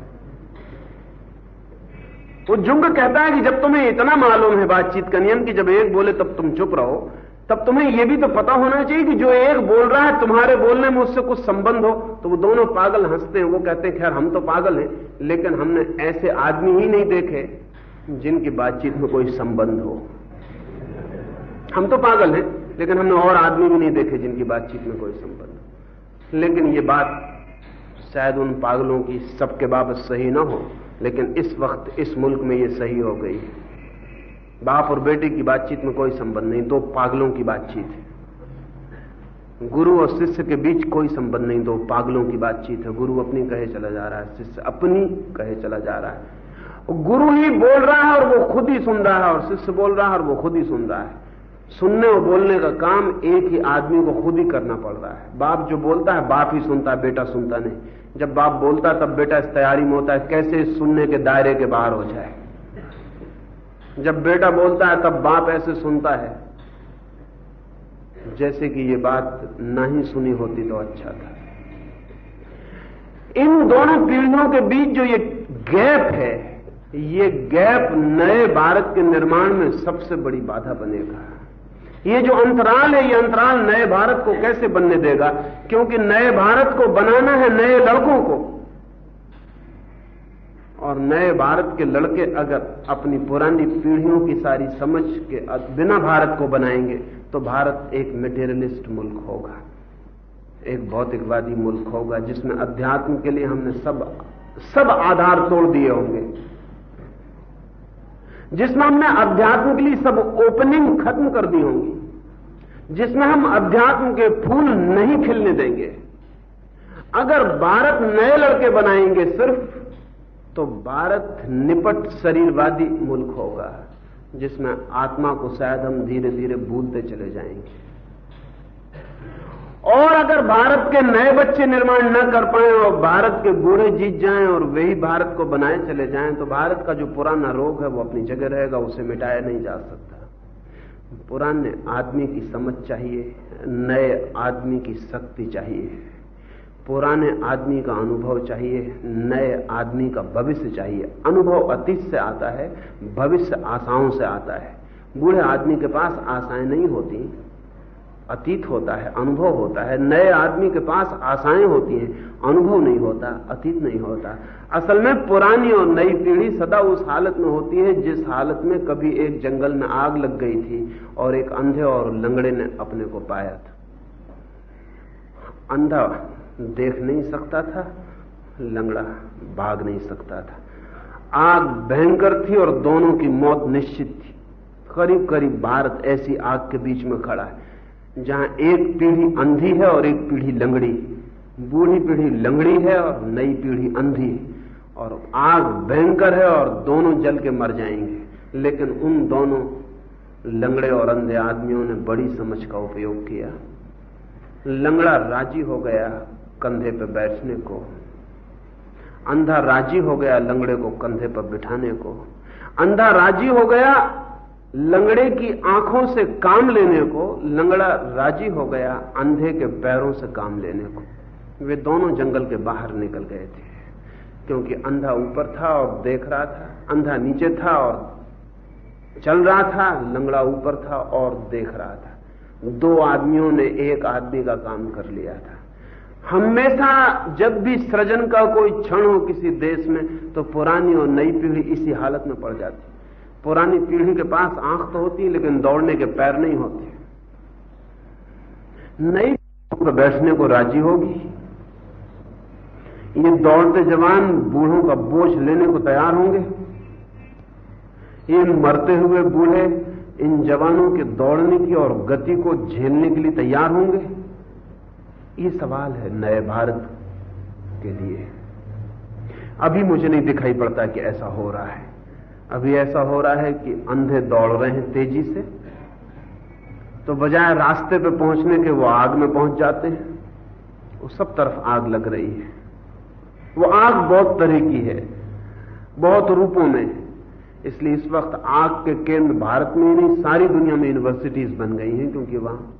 तो जुंग कहता है कि जब तुम्हें इतना मालूम है बातचीत का नियम कि, जब एक बोले तब तुम चुप रहो। तब तुम्हें यह भी तो पता होना चाहिए कि जो एक बोल रहा है, तुम्हारे बोलने में उससे कुछ संबंध हो। तो वो दोनों पागल हँसते हैं, वो कहते हैं, खैर, हम तो पागल हैं, लेकिन हमने ऐसे आदमी ही नहीं देखे जिनकी बातचीत में कोई संबंध हो। हम तो पागल हैं, लेकिन हमने और आदमी भी नहीं देखे जिनकी बातचीत में कोई संबंध लेकिन ये बात शायद उन पागलों की सबके बाबत सही ना हो। लेकिन इस वक्त, इस मुल्क में ये सही हो गई। बाप और बेटे की बातचीत में कोई संबंध नहीं, दो पागलों की बातचीत है। गुरु और शिष्य के बीच कोई संबंध नहीं, दो पागलों की बातचीत है। गुरु अपनी कहे चला जा रहा है, शिष्य अपनी कहे चला जा रहा है। गुरु ही बोल रहा है और वो खुद ही सुन रहा है, और शिष्य बोल रहा है और वो खुद ही सुन रहा है। सुनने और बोलने का काम एक ही आदमी को खुद ही करना पड़ रहा है। बाप जो बोलता है, बाप ही सुनता है, बेटा सुनता नहीं। जब बाप बोलता है, तब बेटा इस तैयारी में होता है, कैसे सुनने के दायरे के बाहर हो जाए? जब बेटा बोलता है, तब बाप ऐसे सुनता है, जैसे कि ये बात नहीं सुनी होती तो अच्छा था। इन दोनों पीढ़ियों के बीच जो ये गैप है, ये गैप नए भारत के निर्माण में सबसे बड़ी बाधा बनेगा। ये जो अंतराल है, ये अंतराल नए भारत को कैसे बनने देगा? क्योंकि नए भारत को बनाना है नए लड़कों को। और नए भारत के लड़के अगर अपनी पुरानी पीढ़ियों की सारी समझ के बिना भारत को बनाएँगे तो भारत एक मेटेरियलिस्ट मुल्क होगा। एक भौतिकवादी मुल्क होगा जिसमें अध्यात्म के लिए हमने सब सब आधार तोड़ दिए होंगे। जिसमें हमने अध्यात्म के लिए सब ओपनिंग खत्म कर दी होंगी। जिसमें हम अध्यात्म के फूल नहीं खिलने देंगे। अगर भारत नए लड़के बनाएँगे सिर्फ़ तो भारत निपट शरीरवादी मुल्क होगा, जिसमें आत्मा को शायद हम धीरे धीरे भूलते चले जाएँगे। और अगर भारत के नए बच्चे निर्माण न कर पाए और भारत के बूढ़े जीत जाएँ और वही भारत को बनाए चले जाएँ तो भारत का जो पुराना रोग है, वो अपनी जगह रहेगा, उसे मिटाया नहीं जा सकता। पुराने आदमी की समझ चाहिए, नए आदमी की शक्ति चाहिए, पुराने आदमी का अनुभव चाहिए, नए आदमी का भविष्य चाहिए। अनुभव अतीत से आता है, भविष्य आशाओं से आता है। बूढ़े आदमी के पास आशाएँ नहीं होती अतीत होता है, अनुभव होता है, नए आदमी के पास आशाएँ होती हैं, अनुभव नहीं होता, अतीत नहीं होता। असल में पुरानी और नई पीढ़ी सदा उस हालत में होती है, जिस हालत में कभी एक जंगल में आग लग गई थी और एक अंधे और लंगड़े ने अपने को पाया था। अंधा देख नहीं सकता था, लंगड़ा भाग नहीं सकता था। आग भयंकर थी और दोनों की मौत निश्चित थी। करीब करीब भारत ऐसी आग के बीच में खड़ा है। जहाँ एक पीढ़ी अंधी है और एक पीढ़ी लंगड़ी। बूढ़ी पीढ़ी लंगड़ी है और नई पीढ़ी अंधी और आग भयंकर है और दोनों जल के मर जाएँगे। लेकिन उन दोनों लंगड़े और अंधे आदमियों ने बड़ी समझ का उपयोग किया। लंगड़ा राज़ी हो गया कंधे पर बैठने को। अंधा राज़ी हो गया लंगड़े को कंधे पर बिठाने को। अंधा राज़ी हो गया लंगड़े की आँखों से काम लेने को लंगड़ा राज़ी हो गया, अंधे के पैरों से काम लेने को। वे दोनों जंगल के बाहर निकल गए थे, क्योंकि अंधा ऊपर था और देख रहा था, अंधा नीचे था और चल रहा था, लंगड़ा ऊपर था और देख रहा था। दो आदमियों ने एक आदमी का काम कर लिया था। हमेशा जब भी सृजन का कोई क्षण हो किसी देश में तो पुरानी और नई पीढ़ी इसी हालत में पड़ जाती। पुरानी पीढ़ी के पास आँख तो होती है, लेकिन दौड़ने के पैर नहीं होते। नई पर बैठने को राज़ी होगी। ये दौड़ते जवान बूढ़ों का बोझ लेने को तैयार होंगे। ये मरते हुए बूढ़े इन जवानों के दौड़ने की और गति को झेलने के लिए तैयार होंगे। ये सवाल है नए भारत के लिए। अभी मुझे नहीं दिखाई पड़ता कि ऐसा हो रहा है। अभी ऐसा हो रहा है कि अंधे दौड़ रहे हैं तेज़ी से तो बजाय रास्ते पे पहुँचने के वो आग में पहुँच जाते हैं। वो सब तरफ़ आग लग रही है। वो आग बहुत तरह की है, बहुत रूपों में। इसलिए इस वक्त आग के केंद्र भारत में ही नहीं, सारी दुनिया में यूनिवर्सिटीज बन गई हैं, क्योंकि वहाँ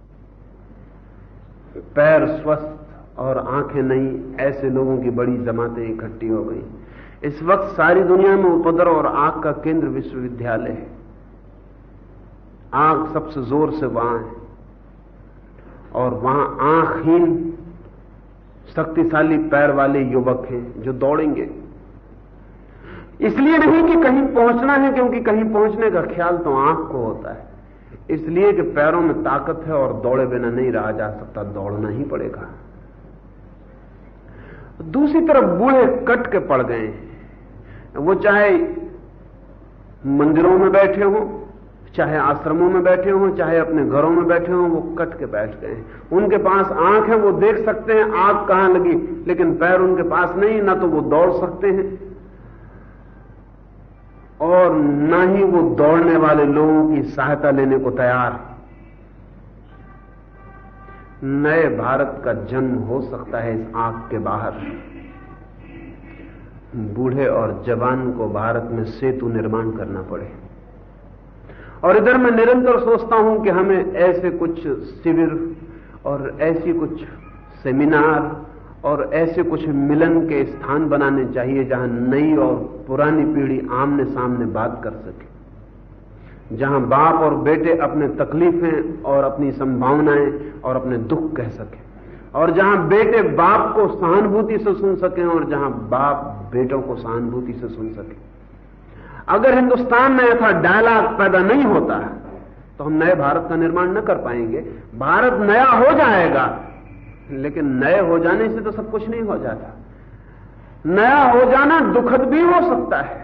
पैर स्वस्थ और आँखें नहीं, ऐसे लोगों की बड़ी जमातें इकट्ठी हो गई। इस वक्त सारी दुनिया में उपद्रव और आग का केंद्र विश्वविद्यालय है। आग सबसे ज़ोर से वहाँ है। और वहाँ आंखहीन, शक्तिशाली पैर वाले युवक हैं जो दौड़ेंगे। इसलिए नहीं कि कहीं पहुँचना है, क्योंकि कहीं पहुँचने का ख्याल तो आँख को होता है। इसलिए कि पैरों में ताकत है और दौड़े बिना नहीं रहा जा सकता, दौड़ना ही पड़ेगा। दूसरी तरफ़ बूढ़े कट के पड़ गए वो चाहे मंदिरों में बैठे हों, चाहे आश्रमों में बैठे हों, चाहे अपने घरों में बैठे हों, वो कट के बैठ गए हैं। उनके पास आँख है, वो देख सकते हैं आँख कहाँ लगी, लेकिन पैर उनके पास नहीं, ना तो वो दौड़ सकते हैं। और ना ही वो दौड़ने वाले लोगों की सहायता लेने को तैयार नए भारत का जन्म हो सकता है इस आँख के बाहर। बूढ़े और जवान को भारत में सेतु निर्माण करना पड़े। और इधर मैं निरंतर सोचता हूँ कि हमें ऐसे कुछ शिविर और ऐसी कुछ सेमिनार और ऐसे कुछ मिलन के स्थान बनाने चाहिए जहाँ नई और पुरानी पीढ़ी आमने सामने बात कर सके, जहाँ बाप और बेटे अपने तकलीफें और अपनी संभावनाएँ और अपने दुख कह सके। और जहाँ बेटे बाप को सहानुभूति से सुन सके और जहाँ बाप बेटों को सहानुभूति से सुन सके। अगर हिंदुस्तान में ऐसा डायलॉग पैदा नहीं होता तो हम नए भारत का निर्माण न कर पाएँगे। भारत नया हो जाएगा, लेकिन नए हो जाने से तो सब कुछ नहीं हो जाता। नया हो जाना दुखद भी हो सकता है,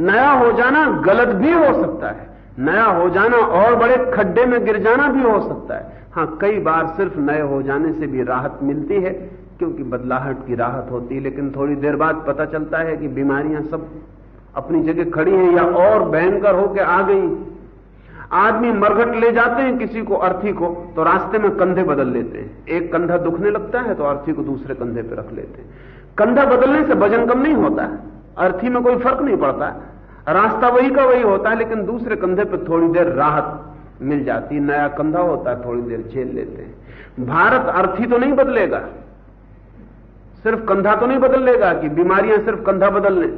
नया हो जाना गलत भी हो सकता है। नया हो जाना और बड़े खड्डे में गिर जाना भी हो सकता है। हाँ, कई बार सिर्फ़ नए हो जाने से भी राहत मिलती है, क्योंकि बदलाहट की राहत होती है, लेकिन थोड़ी देर बाद पता चलता है कि बीमारियाँ सब अपनी जगह खड़ी हैं या और भयंकर होकर आ गई। आदमी मरघट ले जाते हैं किसी को, अर्थी को तो रास्ते में कंधे बदल लेते हैं। एक कंधा दुखने लगता है तो अर्थी को दूसरे कंधे पर रख लेते हैं। कंधा बदलने से वज़न कम नहीं होता अर्थी में कोई फ़र्क नहीं पड़ता रास्ता वही का वही होता है, लेकिन दूसरे कंधे पर थोड़ी देर राहत मिल जाती नया कंधा होता है, थोड़ी देर झेल लेते हैं। भारत अर्थी तो नहीं बदलेगा। सिर्फ़ कंधा तो नहीं बदल लेगा कि बीमारियाँ सिर्फ़ कंधा बदल लें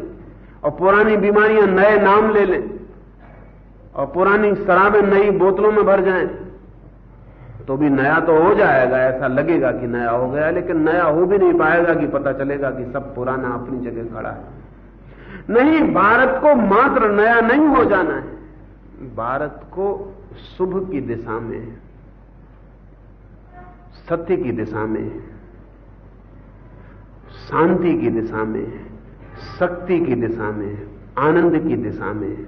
और पुरानी बीमारियाँ नए नाम ले लें और पुरानी शराबें नई बोतलों में भर जाएँ तो भी नया तो हो जाएगा, ऐसा लगेगा कि नया हो गया, लेकिन नया हो भी नहीं पाएगा कि पता चलेगा कि सब पुराना अपनी जगह खड़ा है। नहीं, भारत को मात्र नया नहीं हो जाना है। भारत को शुभ की दिशा में सत्य की दिशा में शांति की दिशा में शक्ति की दिशा में आनंद की दिशा में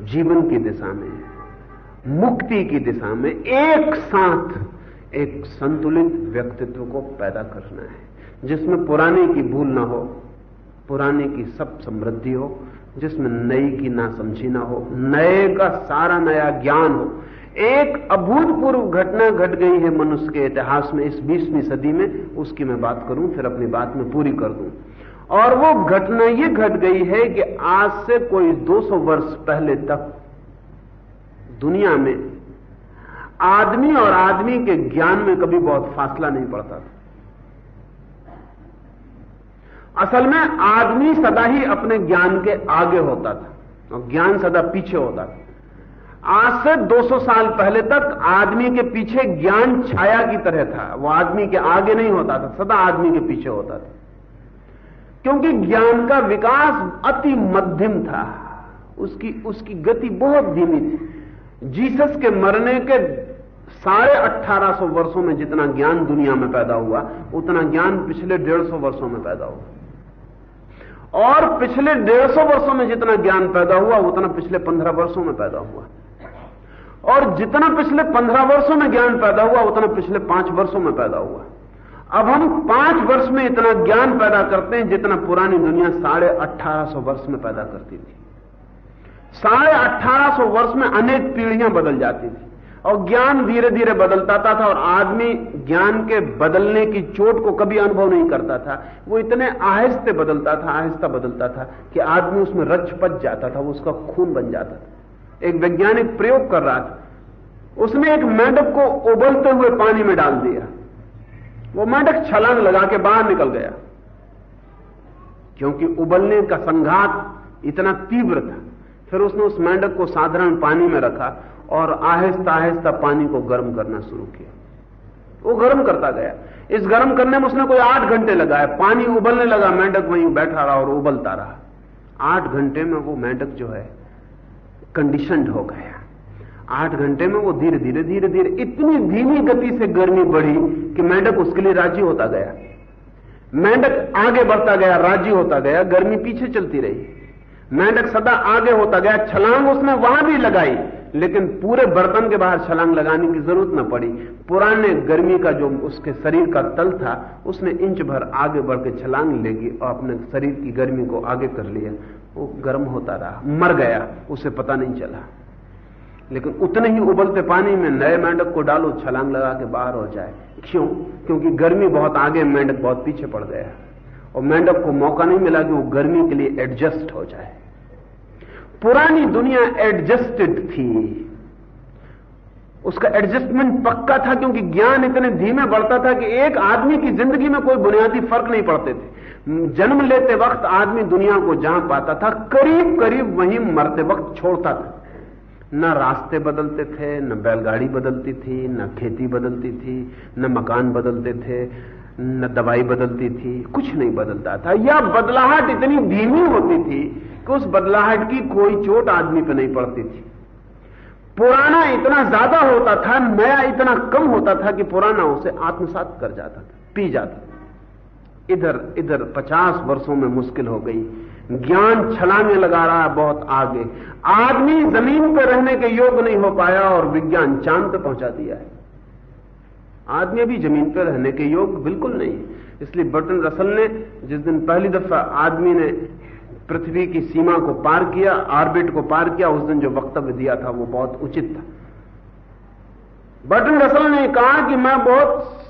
जीवन की दिशा में मुक्ति की दिशा में एक साथ एक संतुलित व्यक्तित्व को पैदा करना है, जिसमें पुराने की भूल ना हो। पुराने की सब समृद्धि हो, जिसमें नई की ना समझी ना हो, नए का सारा नया ज्ञान हो। एक अभूतपूर्व घटना घट गई है मनुष्य के इतिहास में, इस बीसवीं सदी में। उसकी मैं बात करूँ, फिर अपनी बात में पूरी कर दूँ। और वो घटना ये घट गई है कि आज से कोई 200 वर्ष पहले तक दुनिया में आदमी और आदमी के ज्ञान में कभी बहुत फासला नहीं पड़ता था। असल में आदमी सदा ही अपने ज्ञान के आगे होता था और ज्ञान सदा पीछे होता था। आज से 200 साल पहले तक आदमी के पीछे ज्ञान छाया की तरह था। वो आदमी के आगे नहीं होता था, सदा आदमी के पीछे होता था। क्योंकि ज्ञान का विकास अति मध्यम था। उसकी उसकी गति बहुत धीमी थी। जीसस के मरने के साढ़े अट्ठारह वर्षों में जितना ज्ञान दुनिया में पैदा हुआ, उतना ज्ञान पिछले डेढ़ सौ वर्षों में पैदा हुआ। और पिछले डेढ़ सौ वर्षों में जितना ज्ञान पैदा हुआ, उतना पिछले पंद्रह वर्षों में पैदा हुआ। और जितना पिछले पंद्रह वर्षों में ज्ञान पैदा हुआ, उतना पिछले पाँच वर्षों में पैदा हुआ। अब हम पाँच वर्ष में इतना ज्ञान पैदा करते हैं, जितना पुरानी दुनिया साढ़े अट्ठारह सौ वर्ष में पैदा करती थी। साढ़े अट्ठारह सौ वर्ष में अनेक पीढ़ियाँ बदल जाती थी। और ज्ञान धीरे धीरे बदलता था और आदमी ज्ञान के बदलने की चोट को कभी अनुभव नहीं करता था। वो इतने आहिस्ते बदलता था, आहिस्ता बदलता था कि आदमी उसमें रच पच जाता था, वो उसका खून बन जाता था। एक वैज्ञानिक प्रयोग कर रहा था। उसने एक मेंढक को उबलते हुए पानी में डाल दिया। वो मेंढक छलांग लगा के बाहर निकल गया। क्योंकि उबलने का संघात इतना तीव्र था। फिर उसने उस मेंढक को साधारण पानी में रखा और आहिस्ता आहिस्ता पानी को गर्म करना शुरू किया। वो गर्म करता गया। इस गर्म करने में उसने कोई आठ घंटे लगाए पानी उबलने लगा, मेंढक वहीं बैठा रहा और उबलता रहा। आठ घंटे में वो मेंढक जो है कंडीशनड हो गया। आठ घंटे में वो धीरे धीरे धीरे धीरे इतनी धीमी गति से गर्मी बढ़ी कि मेंढक उसके लिए राज़ी होता गया। मेंढक आगे बढ़ता गया, राज़ी होता गया। गर्मी पीछे चलती रही। मेंढक सदा आगे होता गया, छलांग उसने वहाँ भी लगाई, लेकिन पूरे बर्तन के बाहर छलांग लगाने की ज़रूरत न पड़ी। पुराने गर्मी का जो उसके शरीर का तल था, उसने इंच भर आगे बढ़ के छलांग लेगी और अपने शरीर की गर्मी को आगे कर लिया। वो गर्म होता रहा, मर गया, उसे पता नहीं चला। लेकिन उतने ही उबलते पानी में नए मेंढक को डालो, छलांग लगा के बाहर हो जाए। क्यों? क्योंकि गर्मी बहुत आगे, मेंढक बहुत पीछे पड़ गया। और मेंढक को मौका नहीं मिला कि वो गर्मी के लिए एडजस्ट हो जाए। पुरानी दुनिया एडजस्टेड थी। उसका एडजस्टमेंट पक्का था क्योंकि ज्ञान इतने धीमे बढ़ता था कि एक आदमी की ज़िंदगी में कोई बुनियादी फ़र्क नहीं पड़ते थे। जन्म लेते वक्त आदमी दुनिया को जहाँ पाता था, करीब करीब वहीं मरते वक्त छोड़ता था। न रास्ते बदलते थे, न बैलगाड़ी बदलती थी, न खेती बदलती थी, न मकान बदलते थे। न दवाई बदलती थी, कुछ नहीं बदलता था। या बदलाहट इतनी धीमी होती थी कि उस बदलाहट की कोई चोट आदमी पर नहीं पड़ती थी। पुराना इतना ज़्यादा होता था, नया इतना कम होता था कि पुराना उसे आत्मसात कर जाता था, पी जाता था। इधर इधर पचास वर्षों में मुश्किल हो गई। ज्ञान छलांगे लगा रहा है बहुत आगे। आदमी ज़मीन पर रहने के योग नहीं हो पाया और विज्ञान चाँद पहुँचा दिया है। आदमी अभी ज़मीन पर रहने के योग बिल्कुल नहीं है। इसलिए बर्टन रसल ने जिस दिन पहली दफ़ा आदमी ने पृथ्वी की सीमा को पार किया, ऑर्बिट को पार किया, उस दिन जो वक्तव्य दिया था, वो बहुत उचित था। बर्टन रसल ने कहा कि मैं बहुत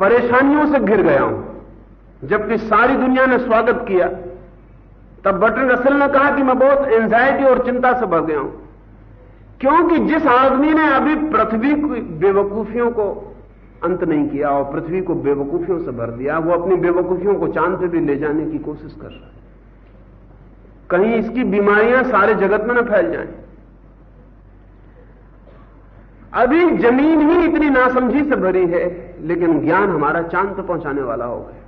परेशानियों से घिर गया हूँ। जबकि सारी दुनिया ने स्वागत किया, तब बर्टन रसल ने कहा कि मैं बहुत एंजाइटी और चिंता से भर गया हूँ। क्योंकि जिस आदमी ने अभी पृथ्वी की बेवकूफियों को अंत नहीं किया और पृथ्वी को बेवकूफियों से भर दिया, वो अपनी बेवकूफियों को चाँद पे भी ले जाने की कोशिश कर रहा है कहीं इसकी बीमारियाँ सारे जगत में न फैल जाएँ। अभी ज़मीन ही इतनी नासमझी से भरी है, लेकिन ज्ञान हमारा चाँद पे पहुँचाने वाला हो गया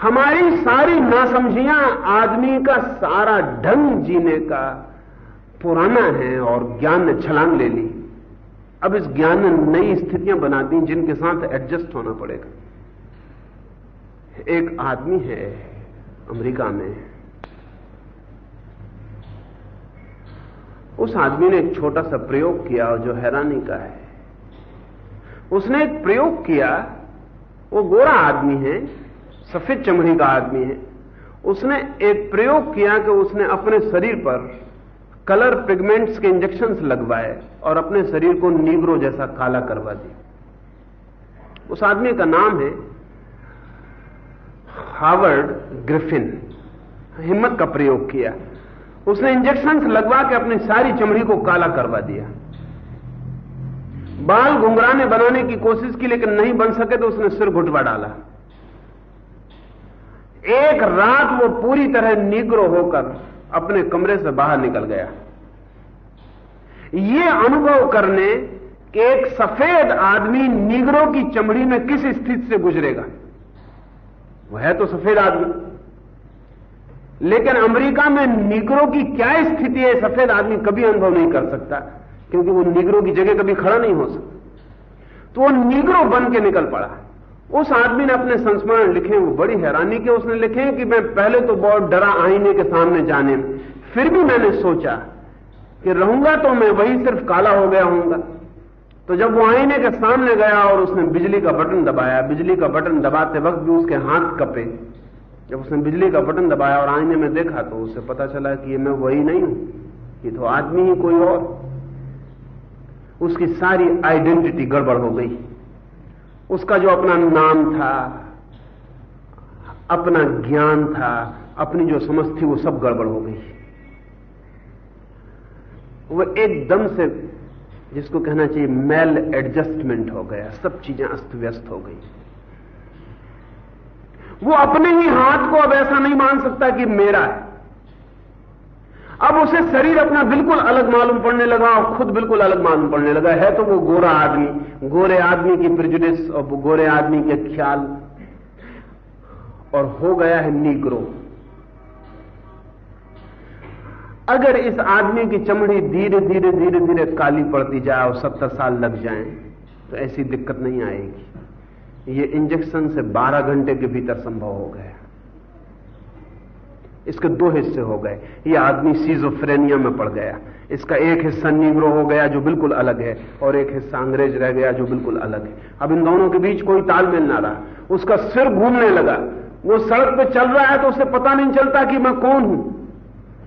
हमारी सारी नासमझियाँ आदमी का सारा ढंग जीने का पुराना है और ज्ञान ने छलांग ले ली। अब इस ज्ञान ने नई स्थितियाँ बना दी जिनके साथ एडजस्ट होना पड़ेगा। एक आदमी है अमेरिका में। उस आदमी ने एक छोटा सा प्रयोग किया जो हैरानी का है। उसने एक प्रयोग किया, वो गोरा आदमी है, सफ़ेद चमड़ी का आदमी है। उसने एक प्रयोग किया कि उसने अपने शरीर पर कलर पिगमेंट्स के इंजेक्शन लगवाए और अपने शरीर को नीग्रो जैसा काला करवा दिया। उस आदमी का नाम है हावर्ड ग्रिफिन। हिम्मत का प्रयोग किया। उसने इंजेक्शन लगवा के अपनी सारी चमड़ी को काला करवा दिया। बाल घुंघराने बनाने की कोशिश की, लेकिन नहीं बन सके तो उसने सिर घुटवा डाला। एक रात वो पूरी तरह निग्रो होकर अपने कमरे से बाहर निकल गया। ये अनुभव करने कि एक सफ़ेद आदमी निगरों की चमड़ी में किस स्थिति से गुजरेगा? वह है तो सफ़ेद आदमी। लेकिन अमेरिका में निगरों की क्या स्थिति है, सफ़ेद आदमी कभी अनुभव नहीं कर सकता, क्योंकि वो निगरों की जगह कभी खड़ा नहीं हो सकता। तो वो निगरो बन के निकल पड़ा। उस आदमी ने अपने संस्मरण लिखे, वो बड़ी हैरानी के उसने लिखे कि मैं पहले तो बहुत डरा आईने के सामने जाने। में फिर भी मैंने सोचा कि रहूँगा तो मैं वही सिर्फ़ काला हो गया हूँगा तो जब वो आईने के सामने गया और उसने बिजली का बटन दबाया, बिजली का बटन दबाते वक्त भी उसके हाथ कपे। जब उसने बिजली का बटन दबाया और आईने में देखा तो उसे पता चला कि ये मैं वही नहीं हूँ, ये तो आदमी ही कोई और। उसकी सारी आइडेंटिटी गड़बड़ हो गई। उसका जो अपना नाम था, अपना ज्ञान था, अपनी जो समझ थी, वो सब गड़बड़ हो गई। वो एकदम से, जिसको कहना चाहिए, मेल एडजस्टमेंट हो गया, सब चीज़ें अस्त व्यस्त हो गई। वो अपने ही हाथ को अब ऐसा नहीं मान सकता कि मेरा है। अब उसे शरीर अपना बिल्कुल अलग मालूम पड़ने लगा और खुद बिल्कुल अलग मालूम पड़ने लगा। है तो वो गोरा आदमी, गोरे आदमी की प्रिजुडिस और गोरे आदमी के ख्याल। और हो गया है नीग्रो अगर इस आदमी की चमड़ी धीरे धीरे धीरे धीरे काली पड़ती जाए और सत्तर साल लग जाए तो ऐसी दिक्कत नहीं आएगी। ये इंजेक्शन से 12 घंटे के भीतर संभव हो गया। इसके दो हिस्से हो गए। ये आदमी सीजोफ्रेनिया में पड़ गया। इसका एक हिस्सा नीग्रो हो गया जो बिल्कुल अलग है और एक हिस्सा अंग्रेज़ रह गया जो बिल्कुल अलग है। अब इन दोनों के बीच कोई तालमेल ना रहा। उसका सिर घूमने लगा। वो सड़क पे चल रहा है तो उसे पता नहीं चलता कि मैं कौन हूँ।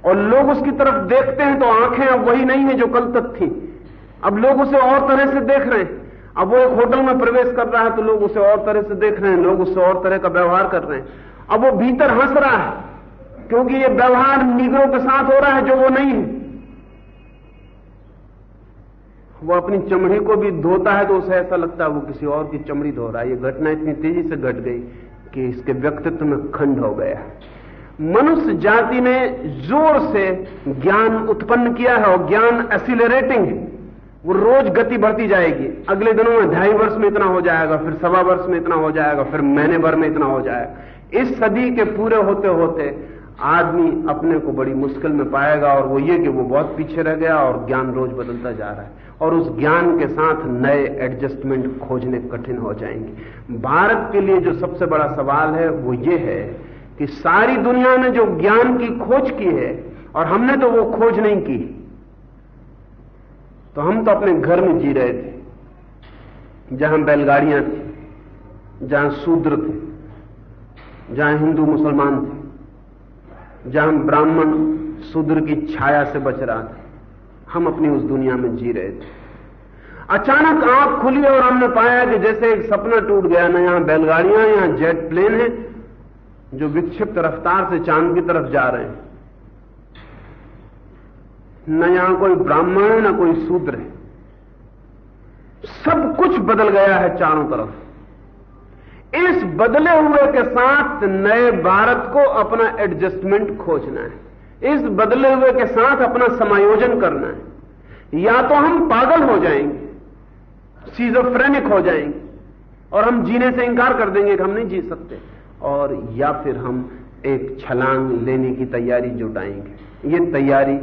और लोग उसकी तरफ़ देखते हैं तो आँखें अब वही नहीं है जो कल तक थी। अब लोग उसे और तरह से देख रहे हैं। अब वो एक होटल में प्रवेश कर रहा है तो लोग उसे और तरह से देख रहे हैं। लोग उससे और तरह का व्यवहार कर रहे हैं। अब वो भीतर हंस रहा है। क्योंकि ये व्यवहार निगरों के साथ हो रहा है जो वो नहीं है। वो अपनी चमड़ी को भी धोता है तो उसे ऐसा लगता है वो किसी और की चमड़ी धो रहा है। ये घटना इतनी तेज़ी से घट गई कि इसके व्यक्तित्व में खंड हो गया। मनुष्य जाति ने ज़ोर से ज्ञान उत्पन्न किया है और ज्ञान एसिलरेटिंग है। वो रोज गति बढ़ती जाएगी। अगले दिनों में ढाई वर्ष में इतना हो जाएगा, फिर सवा वर्ष में इतना हो जाएगा, फिर महीने भर में इतना हो जाएगा। इस सदी के पूरे होते होते आदमी अपने को बड़ी मुश्किल में पाएगा और वो ये कि वो बहुत पीछे रह गया और ज्ञान रोज बदलता जा रहा है। और उस ज्ञान के साथ नए एडजस्टमेंट खोजने कठिन हो जाएँगे। भारत के लिए जो सबसे बड़ा सवाल है, वो ये है कि सारी दुनिया ने जो ज्ञान की खोज की है, और हमने तो वो खोज नहीं की। तो हम तो अपने घर में जी रहे थे, जहाँ बैलगाड़ियाँ थी, जहाँ शूद्र थे, जहाँ हिंदू मुसलमान थे। जहाँ ब्राह्मण शूद्र की छाया से बच रहा था, हम अपनी उस दुनिया में जी रहे थे। अचानक आँख खुली और हमने पाया कि जैसे एक सपना टूट गया, ना यहाँ बैलगाड़ियाँ यहाँ जेट प्लेन है, जो विक्षिप्त रफ्तार से चाँद की तरफ़ जा रहे हैं। न यहाँ कोई ब्राह्मण है न कोई शूद्र है। सब कुछ बदल गया है चारों तरफ़। इस बदले हुए के साथ नए भारत को अपना एडजस्टमेंट खोजना है। इस बदले हुए के साथ अपना समायोजन करना है। या तो हम पागल हो जाएँगे सीजोफ्रेनिक हो जाएँगे, और हम जीने से इंकार कर देंगे कि हम नहीं जी सकते, और या फिर हम एक छलांग लेने की तैयारी जुटाएँगे। ये तैयारी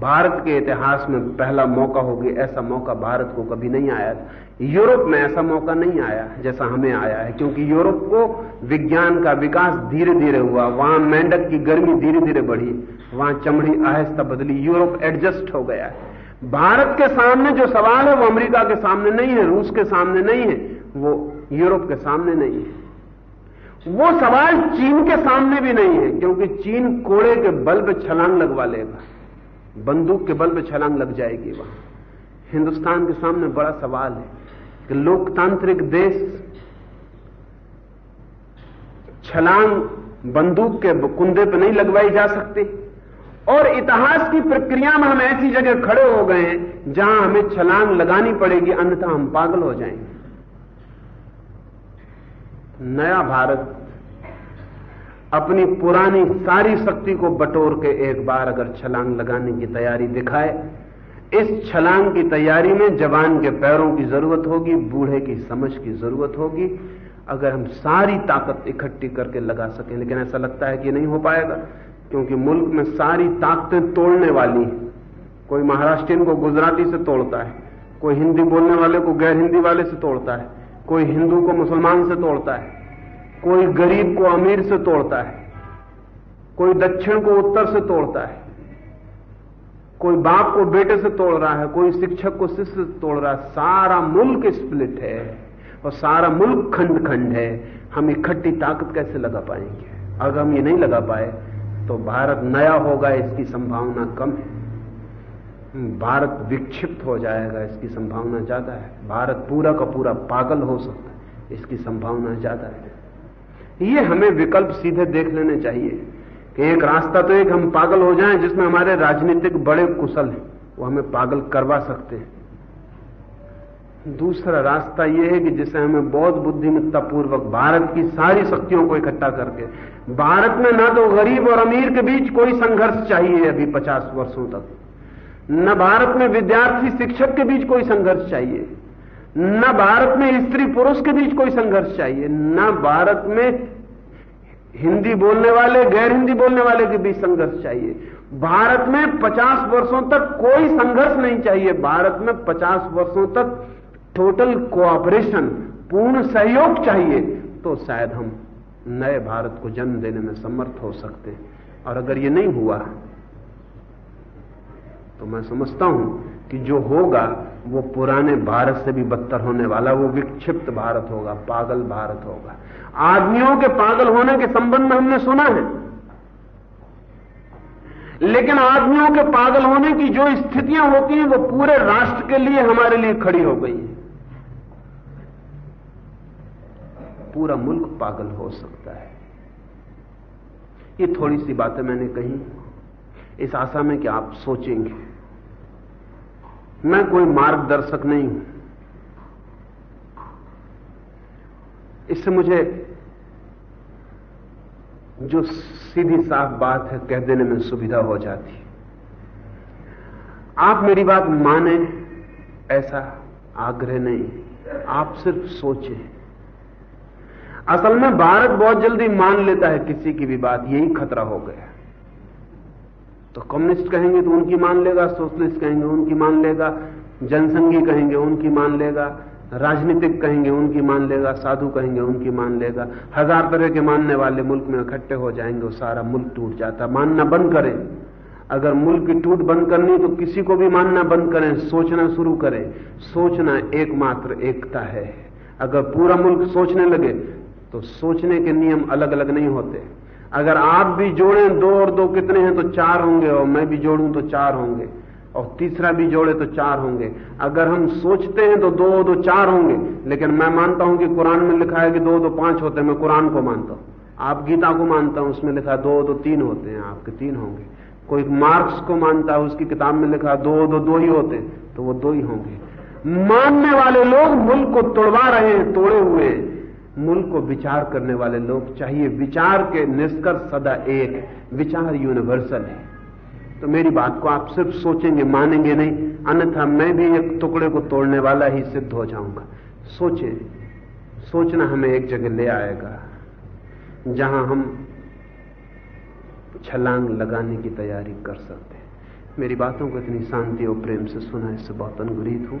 भारत के इतिहास में पहला मौका होगी ऐसा मौका भारत को कभी नहीं आया। यूरोप में ऐसा मौका नहीं आया, जैसा हमें आया है, क्योंकि यूरोप को विज्ञान का विकास धीरे धीरे हुआ, वहाँ मेंढक की गर्मी धीरे धीरे बढ़ी, वहाँ चमड़ी आहिस्ता बदली, यूरोप एडजस्ट हो गया। है भारत के सामने जो सवाल है, वो अमेरिका के सामने नहीं है, रूस के सामने नहीं है, वो यूरोप के सामने नहीं है। वो सवाल चीन के सामने भी नहीं है, क्योंकि चीन कोड़े के बल पे छलांग लगवा लेगा। बंदूक के बल पे छलांग लग जाएगी वहाँ। हिंदुस्तान के सामने बड़ा सवाल है कि लोकतांत्रिक देश छलांग बंदूक के कुंदे पर नहीं लगवाई जा सकती। और इतिहास की प्रक्रिया में हम ऐसी जगह खड़े हो गए हैं जहाँ हमें छलांग लगानी पड़ेगी, अन्यथा हम पागल हो जाएँगे। नया भारत अपनी पुरानी सारी शक्ति को बटोर के एक बार अगर छलांग लगाने की तैयारी दिखाए, इस छलांग की तैयारी में जवान के पैरों की ज़रूरत होगी, बूढ़े की समझ की ज़रूरत होगी। अगर हम सारी ताकत इकट्ठी करके लगा सकें, लेकिन ऐसा लगता है कि नहीं हो पाएगा, क्योंकि मुल्क में सारी ताकतें तोड़ने वाली हैं। कोई महाराष्ट्रियन को गुजराती से तोड़ता है, कोई हिंदी बोलने वाले को गैर हिंदी वाले से तोड़ता है, कोई हिंदू को मुसलमान से तोड़ता है। कोई गरीब को अमीर से तोड़ता है, कोई दक्षिण को उत्तर से तोड़ता है, कोई बाप को बेटे से तोड़ रहा है, कोई शिक्षक को शिष्य से तोड़ रहा है, सारा मुल्क स्प्लिट है और सारा मुल्क खंड खंड है। हम इकट्ठी ताकत कैसे लगा पाएँगे? अगर हम ये नहीं लगा पाए तो भारत नया होगा, इसकी संभावना कम है। भारत विक्षिप्त हो जाएगा, इसकी संभावना ज़्यादा है। भारत पूरा का पूरा पागल हो सकता है, इसकी संभावना ज़्यादा है। ये हमें विकल्प सीधे देख लेने चाहिए कि एक रास्ता तो एक हम पागल हो जाएँ जिसमें हमारे राजनीतिक बड़े कुशल हैं, वो हमें पागल करवा सकते हैं। दूसरा रास्ता यह है कि जिसे हमें बहुत बुद्धिमत्ता पूर्वक भारत की सारी शक्तियों को इकट्ठा करके, भारत में ना तो गरीब और अमीर के बीच कोई संघर्ष चाहिए अभी पचास वर्षों तक, न भारत में विद्यार्थी शिक्षक के बीच कोई संघर्ष चाहिए। न भारत में स्त्री पुरुष के बीच कोई संघर्ष चाहिए, न भारत में हिंदी बोलने वाले, गैर हिंदी बोलने वाले के बीच संघर्ष चाहिए। भारत में 50 वर्षों तक कोई संघर्ष नहीं चाहिए। भारत में 50 वर्षों तक टोटल कोऑपरेशन पूर्ण सहयोग चाहिए तो शायद हम नए भारत को जन्म देने में समर्थ हो सकते। और अगर ये नहीं हुआ तो मैं समझता हूँ कि जो होगा, वो पुराने भारत से भी बदतर होने वाला, वो विक्षिप्त भारत होगा, पागल भारत होगा। आदमियों के पागल होने के संबंध में हमने सुना है। लेकिन आदमियों के पागल होने की जो स्थितियाँ होती हैं, वो पूरे राष्ट्र के लिए हमारे लिए खड़ी हो गई है। पूरा मुल्क पागल हो सकता है। ये थोड़ी सी बातें मैंने कही। इस आशा में कि आप सोचेंगे। मैं कोई मार्गदर्शक नहीं हूँ। इससे मुझे जो सीधी साफ़ बात है कह देने में सुविधा हो जाती है। आप मेरी बात माने, ऐसा आग्रह नहीं। आप सिर्फ़ सोचें। असल में भारत बहुत जल्दी मान लेता है किसी की भी बात, यही खतरा हो गया। तो कम्युनिस्ट कहेंगे तो उनकी मान लेगा, सोशलिस्ट कहेंगे उनकी मान लेगा, जनसंघी कहेंगे उनकी मान लेगा, राजनीतिक कहेंगे उनकी मान लेगा, साधु कहेंगे उनकी मान लेगा। हज़ार तरह के मानने वाले मुल्क में इकट्ठे हो जाएँगे, वो सारा मुल्क टूट जाता। मानना बंद करें। अगर मुल्क की टूट बंद करनी तो किसी को भी मानना बंद करें, सोचना शुरू करें। सोचना एकमात्र एकता है। अगर पूरा मुल्क सोचने लगे तो सोचने के नियम अलग अलग नहीं होते। अगर आप भी जोड़ें, दो और दो कितने हैं तो चार होंगे, और मैं भी जोड़ूं तो चार होंगे, और तीसरा भी जोड़े तो चार होंगे। अगर हम सोचते हैं तो दो दो चार होंगे, लेकिन मैं मानता हूँ कि कुरान में लिखा है कि दो दो पाँच होते हैं, मैं कुरान को मानता हूँ। आप गीता को मानता हूँ, उसमें लिखा दो दो तीन होते हैं, आपके तीन होंगे। कोई मार्क्स को मानता है, उसकी किताब में लिखा दो दो दो ही होते तो वो दो ही होंगे। मानने वाले लोग मुल्क को तोड़वा रहे हैं, तोड़े हुए। हैं मुल्क को विचार करने वाले लोग चाहिए। विचार के निष्कर्ष सदा एक विचार यूनिवर्सल है। तो मेरी बात को आप सिर्फ़ सोचेंगे, मानेंगे नहीं। अन्यथा मैं भी एक टुकड़े को तोड़ने वाला ही सिद्ध हो जाऊँगा। सोचे। सोचना हमें एक जगह ले आएगा, जहाँ हम छलांग लगाने की तैयारी कर सकते हैं। मेरी बातों को इतनी शांति और प्रेम से सुना, इससे बहुत अनुग्रहित हूँ।